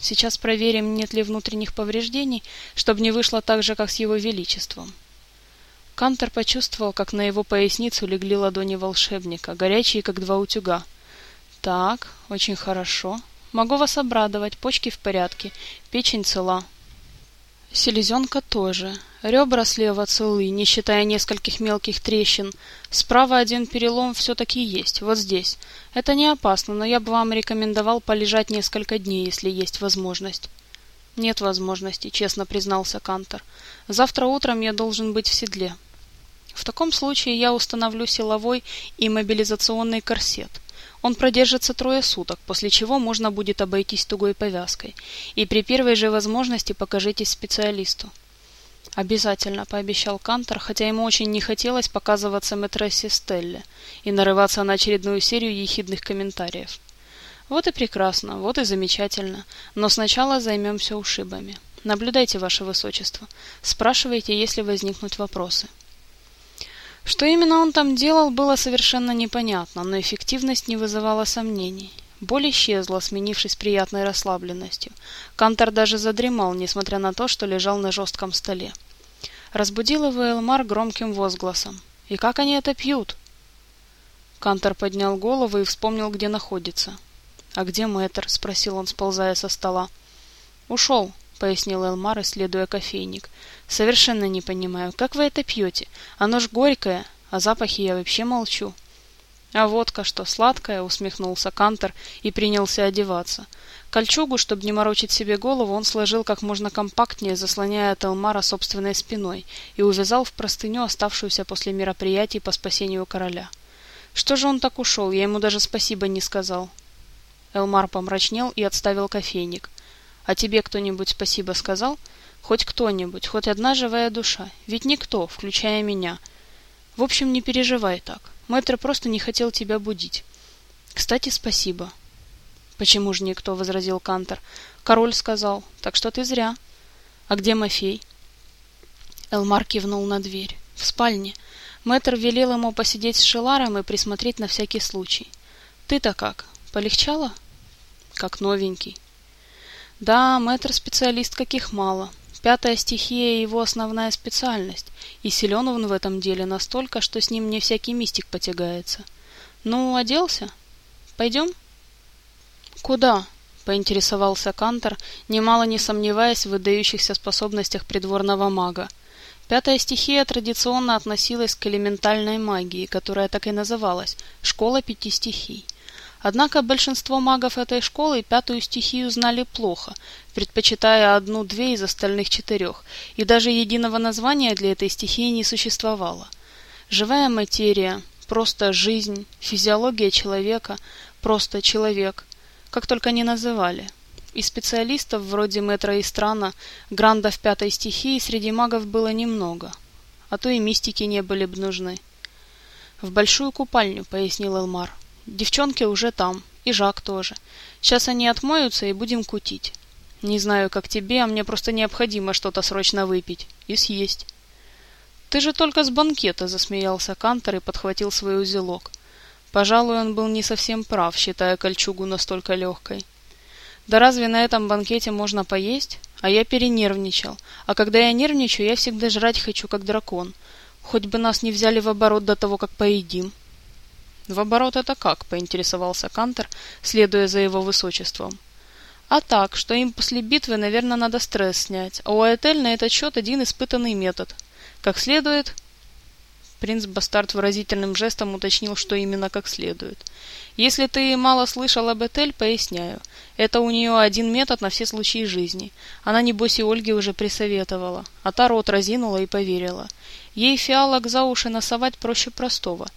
Сейчас проверим, нет ли внутренних повреждений, чтобы не вышло так же, как с его величеством». Кантер почувствовал, как на его поясницу легли ладони волшебника, горячие, как два утюга. «Так, очень хорошо. Могу вас обрадовать, почки в порядке, печень цела». Селезенка тоже. Ребра слева целы, не считая нескольких мелких трещин. Справа один перелом все-таки есть, вот здесь. Это не опасно, но я бы вам рекомендовал полежать несколько дней, если есть возможность. Нет возможности, честно признался Кантор. Завтра утром я должен быть в седле. В таком случае я установлю силовой и мобилизационный корсет. Он продержится трое суток, после чего можно будет обойтись тугой повязкой. И при первой же возможности покажитесь специалисту. Обязательно, пообещал Кантор, хотя ему очень не хотелось показываться мэтрессе Стелле и нарываться на очередную серию ехидных комментариев. Вот и прекрасно, вот и замечательно, но сначала займемся ушибами. Наблюдайте, ваше высочество. Спрашивайте, если возникнут вопросы. Что именно он там делал, было совершенно непонятно, но эффективность не вызывала сомнений. Боль исчезла, сменившись приятной расслабленностью. Кантор даже задремал, несмотря на то, что лежал на жестком столе. Разбудил его Элмар громким возгласом. «И как они это пьют?» Кантор поднял голову и вспомнил, где находится. «А где мэтр?» — спросил он, сползая со стола. «Ушел», — пояснил Элмар, исследуя кофейник. «Совершенно не понимаю, как вы это пьете? Оно ж горькое, а запахи я вообще молчу». «А водка что, сладкая?» — усмехнулся Кантор и принялся одеваться. Кольчугу, чтобы не морочить себе голову, он сложил как можно компактнее, заслоняя от Элмара собственной спиной, и увязал в простыню, оставшуюся после мероприятий по спасению короля. «Что же он так ушел? Я ему даже спасибо не сказал». Элмар помрачнел и отставил кофейник. А тебе кто-нибудь спасибо сказал? Хоть кто-нибудь, хоть одна живая душа. Ведь никто, включая меня. В общем, не переживай так. Мэтр просто не хотел тебя будить. Кстати, спасибо. Почему же никто, возразил Кантор. Король сказал. Так что ты зря. А где Мафей? Элмар кивнул на дверь. В спальне. Мэтр велел ему посидеть с Шеларом и присмотреть на всякий случай. Ты-то как? Полегчало? Как новенький. Да, мэтр специалист каких мало. Пятая стихия его основная специальность, и силен он в этом деле настолько, что с ним не всякий мистик потягается. Ну, оделся? Пойдем? Куда? поинтересовался Кантор, немало не сомневаясь в выдающихся способностях придворного мага. Пятая стихия традиционно относилась к элементальной магии, которая так и называлась – «Школа пяти стихий». Однако большинство магов этой школы пятую стихию знали плохо, предпочитая одну-две из остальных четырех, и даже единого названия для этой стихии не существовало. Живая материя, просто жизнь, физиология человека, просто человек, как только не называли. И специалистов вроде Мэтра Страна, грандов пятой стихии среди магов было немного, а то и мистики не были бы нужны. «В большую купальню», — пояснил Элмар. Девчонки уже там, и Жак тоже. Сейчас они отмоются и будем кутить. Не знаю, как тебе, а мне просто необходимо что-то срочно выпить и съесть. Ты же только с банкета, засмеялся Кантор и подхватил свой узелок. Пожалуй, он был не совсем прав, считая кольчугу настолько легкой. Да разве на этом банкете можно поесть? А я перенервничал. А когда я нервничаю, я всегда жрать хочу, как дракон. Хоть бы нас не взяли в оборот до того, как поедим. В оборот это как? поинтересовался Кантер, следуя за его высочеством. А так, что им после битвы, наверное, надо стресс снять, а у Аэтель на этот счет один испытанный метод. Как следует... Принц Бастард выразительным жестом уточнил, что именно как следует. «Если ты мало слышал об Этель, поясняю. Это у нее один метод на все случаи жизни. Она, небось, и Ольге уже присоветовала. А та рот разинула и поверила. Ей фиалок за уши носовать проще простого.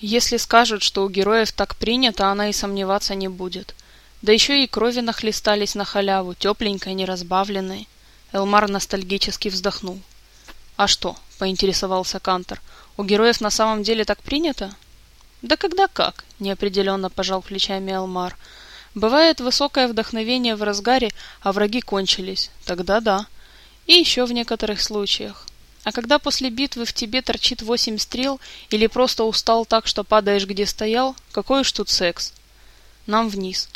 Если скажут, что у героев так принято, она и сомневаться не будет. Да еще и крови нахлестались на халяву, тепленькой, неразбавленной». Элмар ностальгически вздохнул. «А что?» — поинтересовался Кантор. У героев на самом деле так принято? Да когда как, неопределенно пожал плечами Алмар. Бывает высокое вдохновение в разгаре, а враги кончились. Тогда да. И еще в некоторых случаях. А когда после битвы в тебе торчит восемь стрел или просто устал так, что падаешь где стоял, какой уж тут секс? Нам вниз.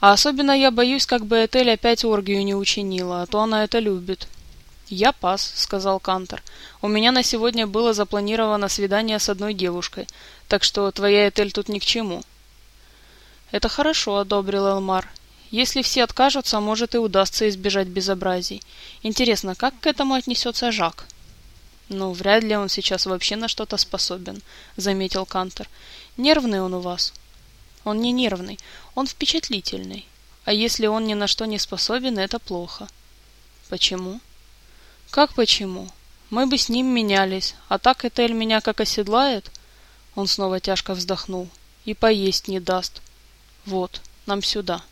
А особенно я боюсь, как бы Этель опять оргию не учинила, а то она это любит. «Я пас», — сказал Кантор. «У меня на сегодня было запланировано свидание с одной девушкой, так что твоя Этель тут ни к чему». «Это хорошо», — одобрил Элмар. «Если все откажутся, может и удастся избежать безобразий. Интересно, как к этому отнесется Жак?» «Ну, вряд ли он сейчас вообще на что-то способен», — заметил Кантор. «Нервный он у вас». «Он не нервный, он впечатлительный. А если он ни на что не способен, это плохо». «Почему?» Как почему? Мы бы с ним менялись, а так Этель меня как оседлает? Он снова тяжко вздохнул. И поесть не даст. Вот, нам сюда.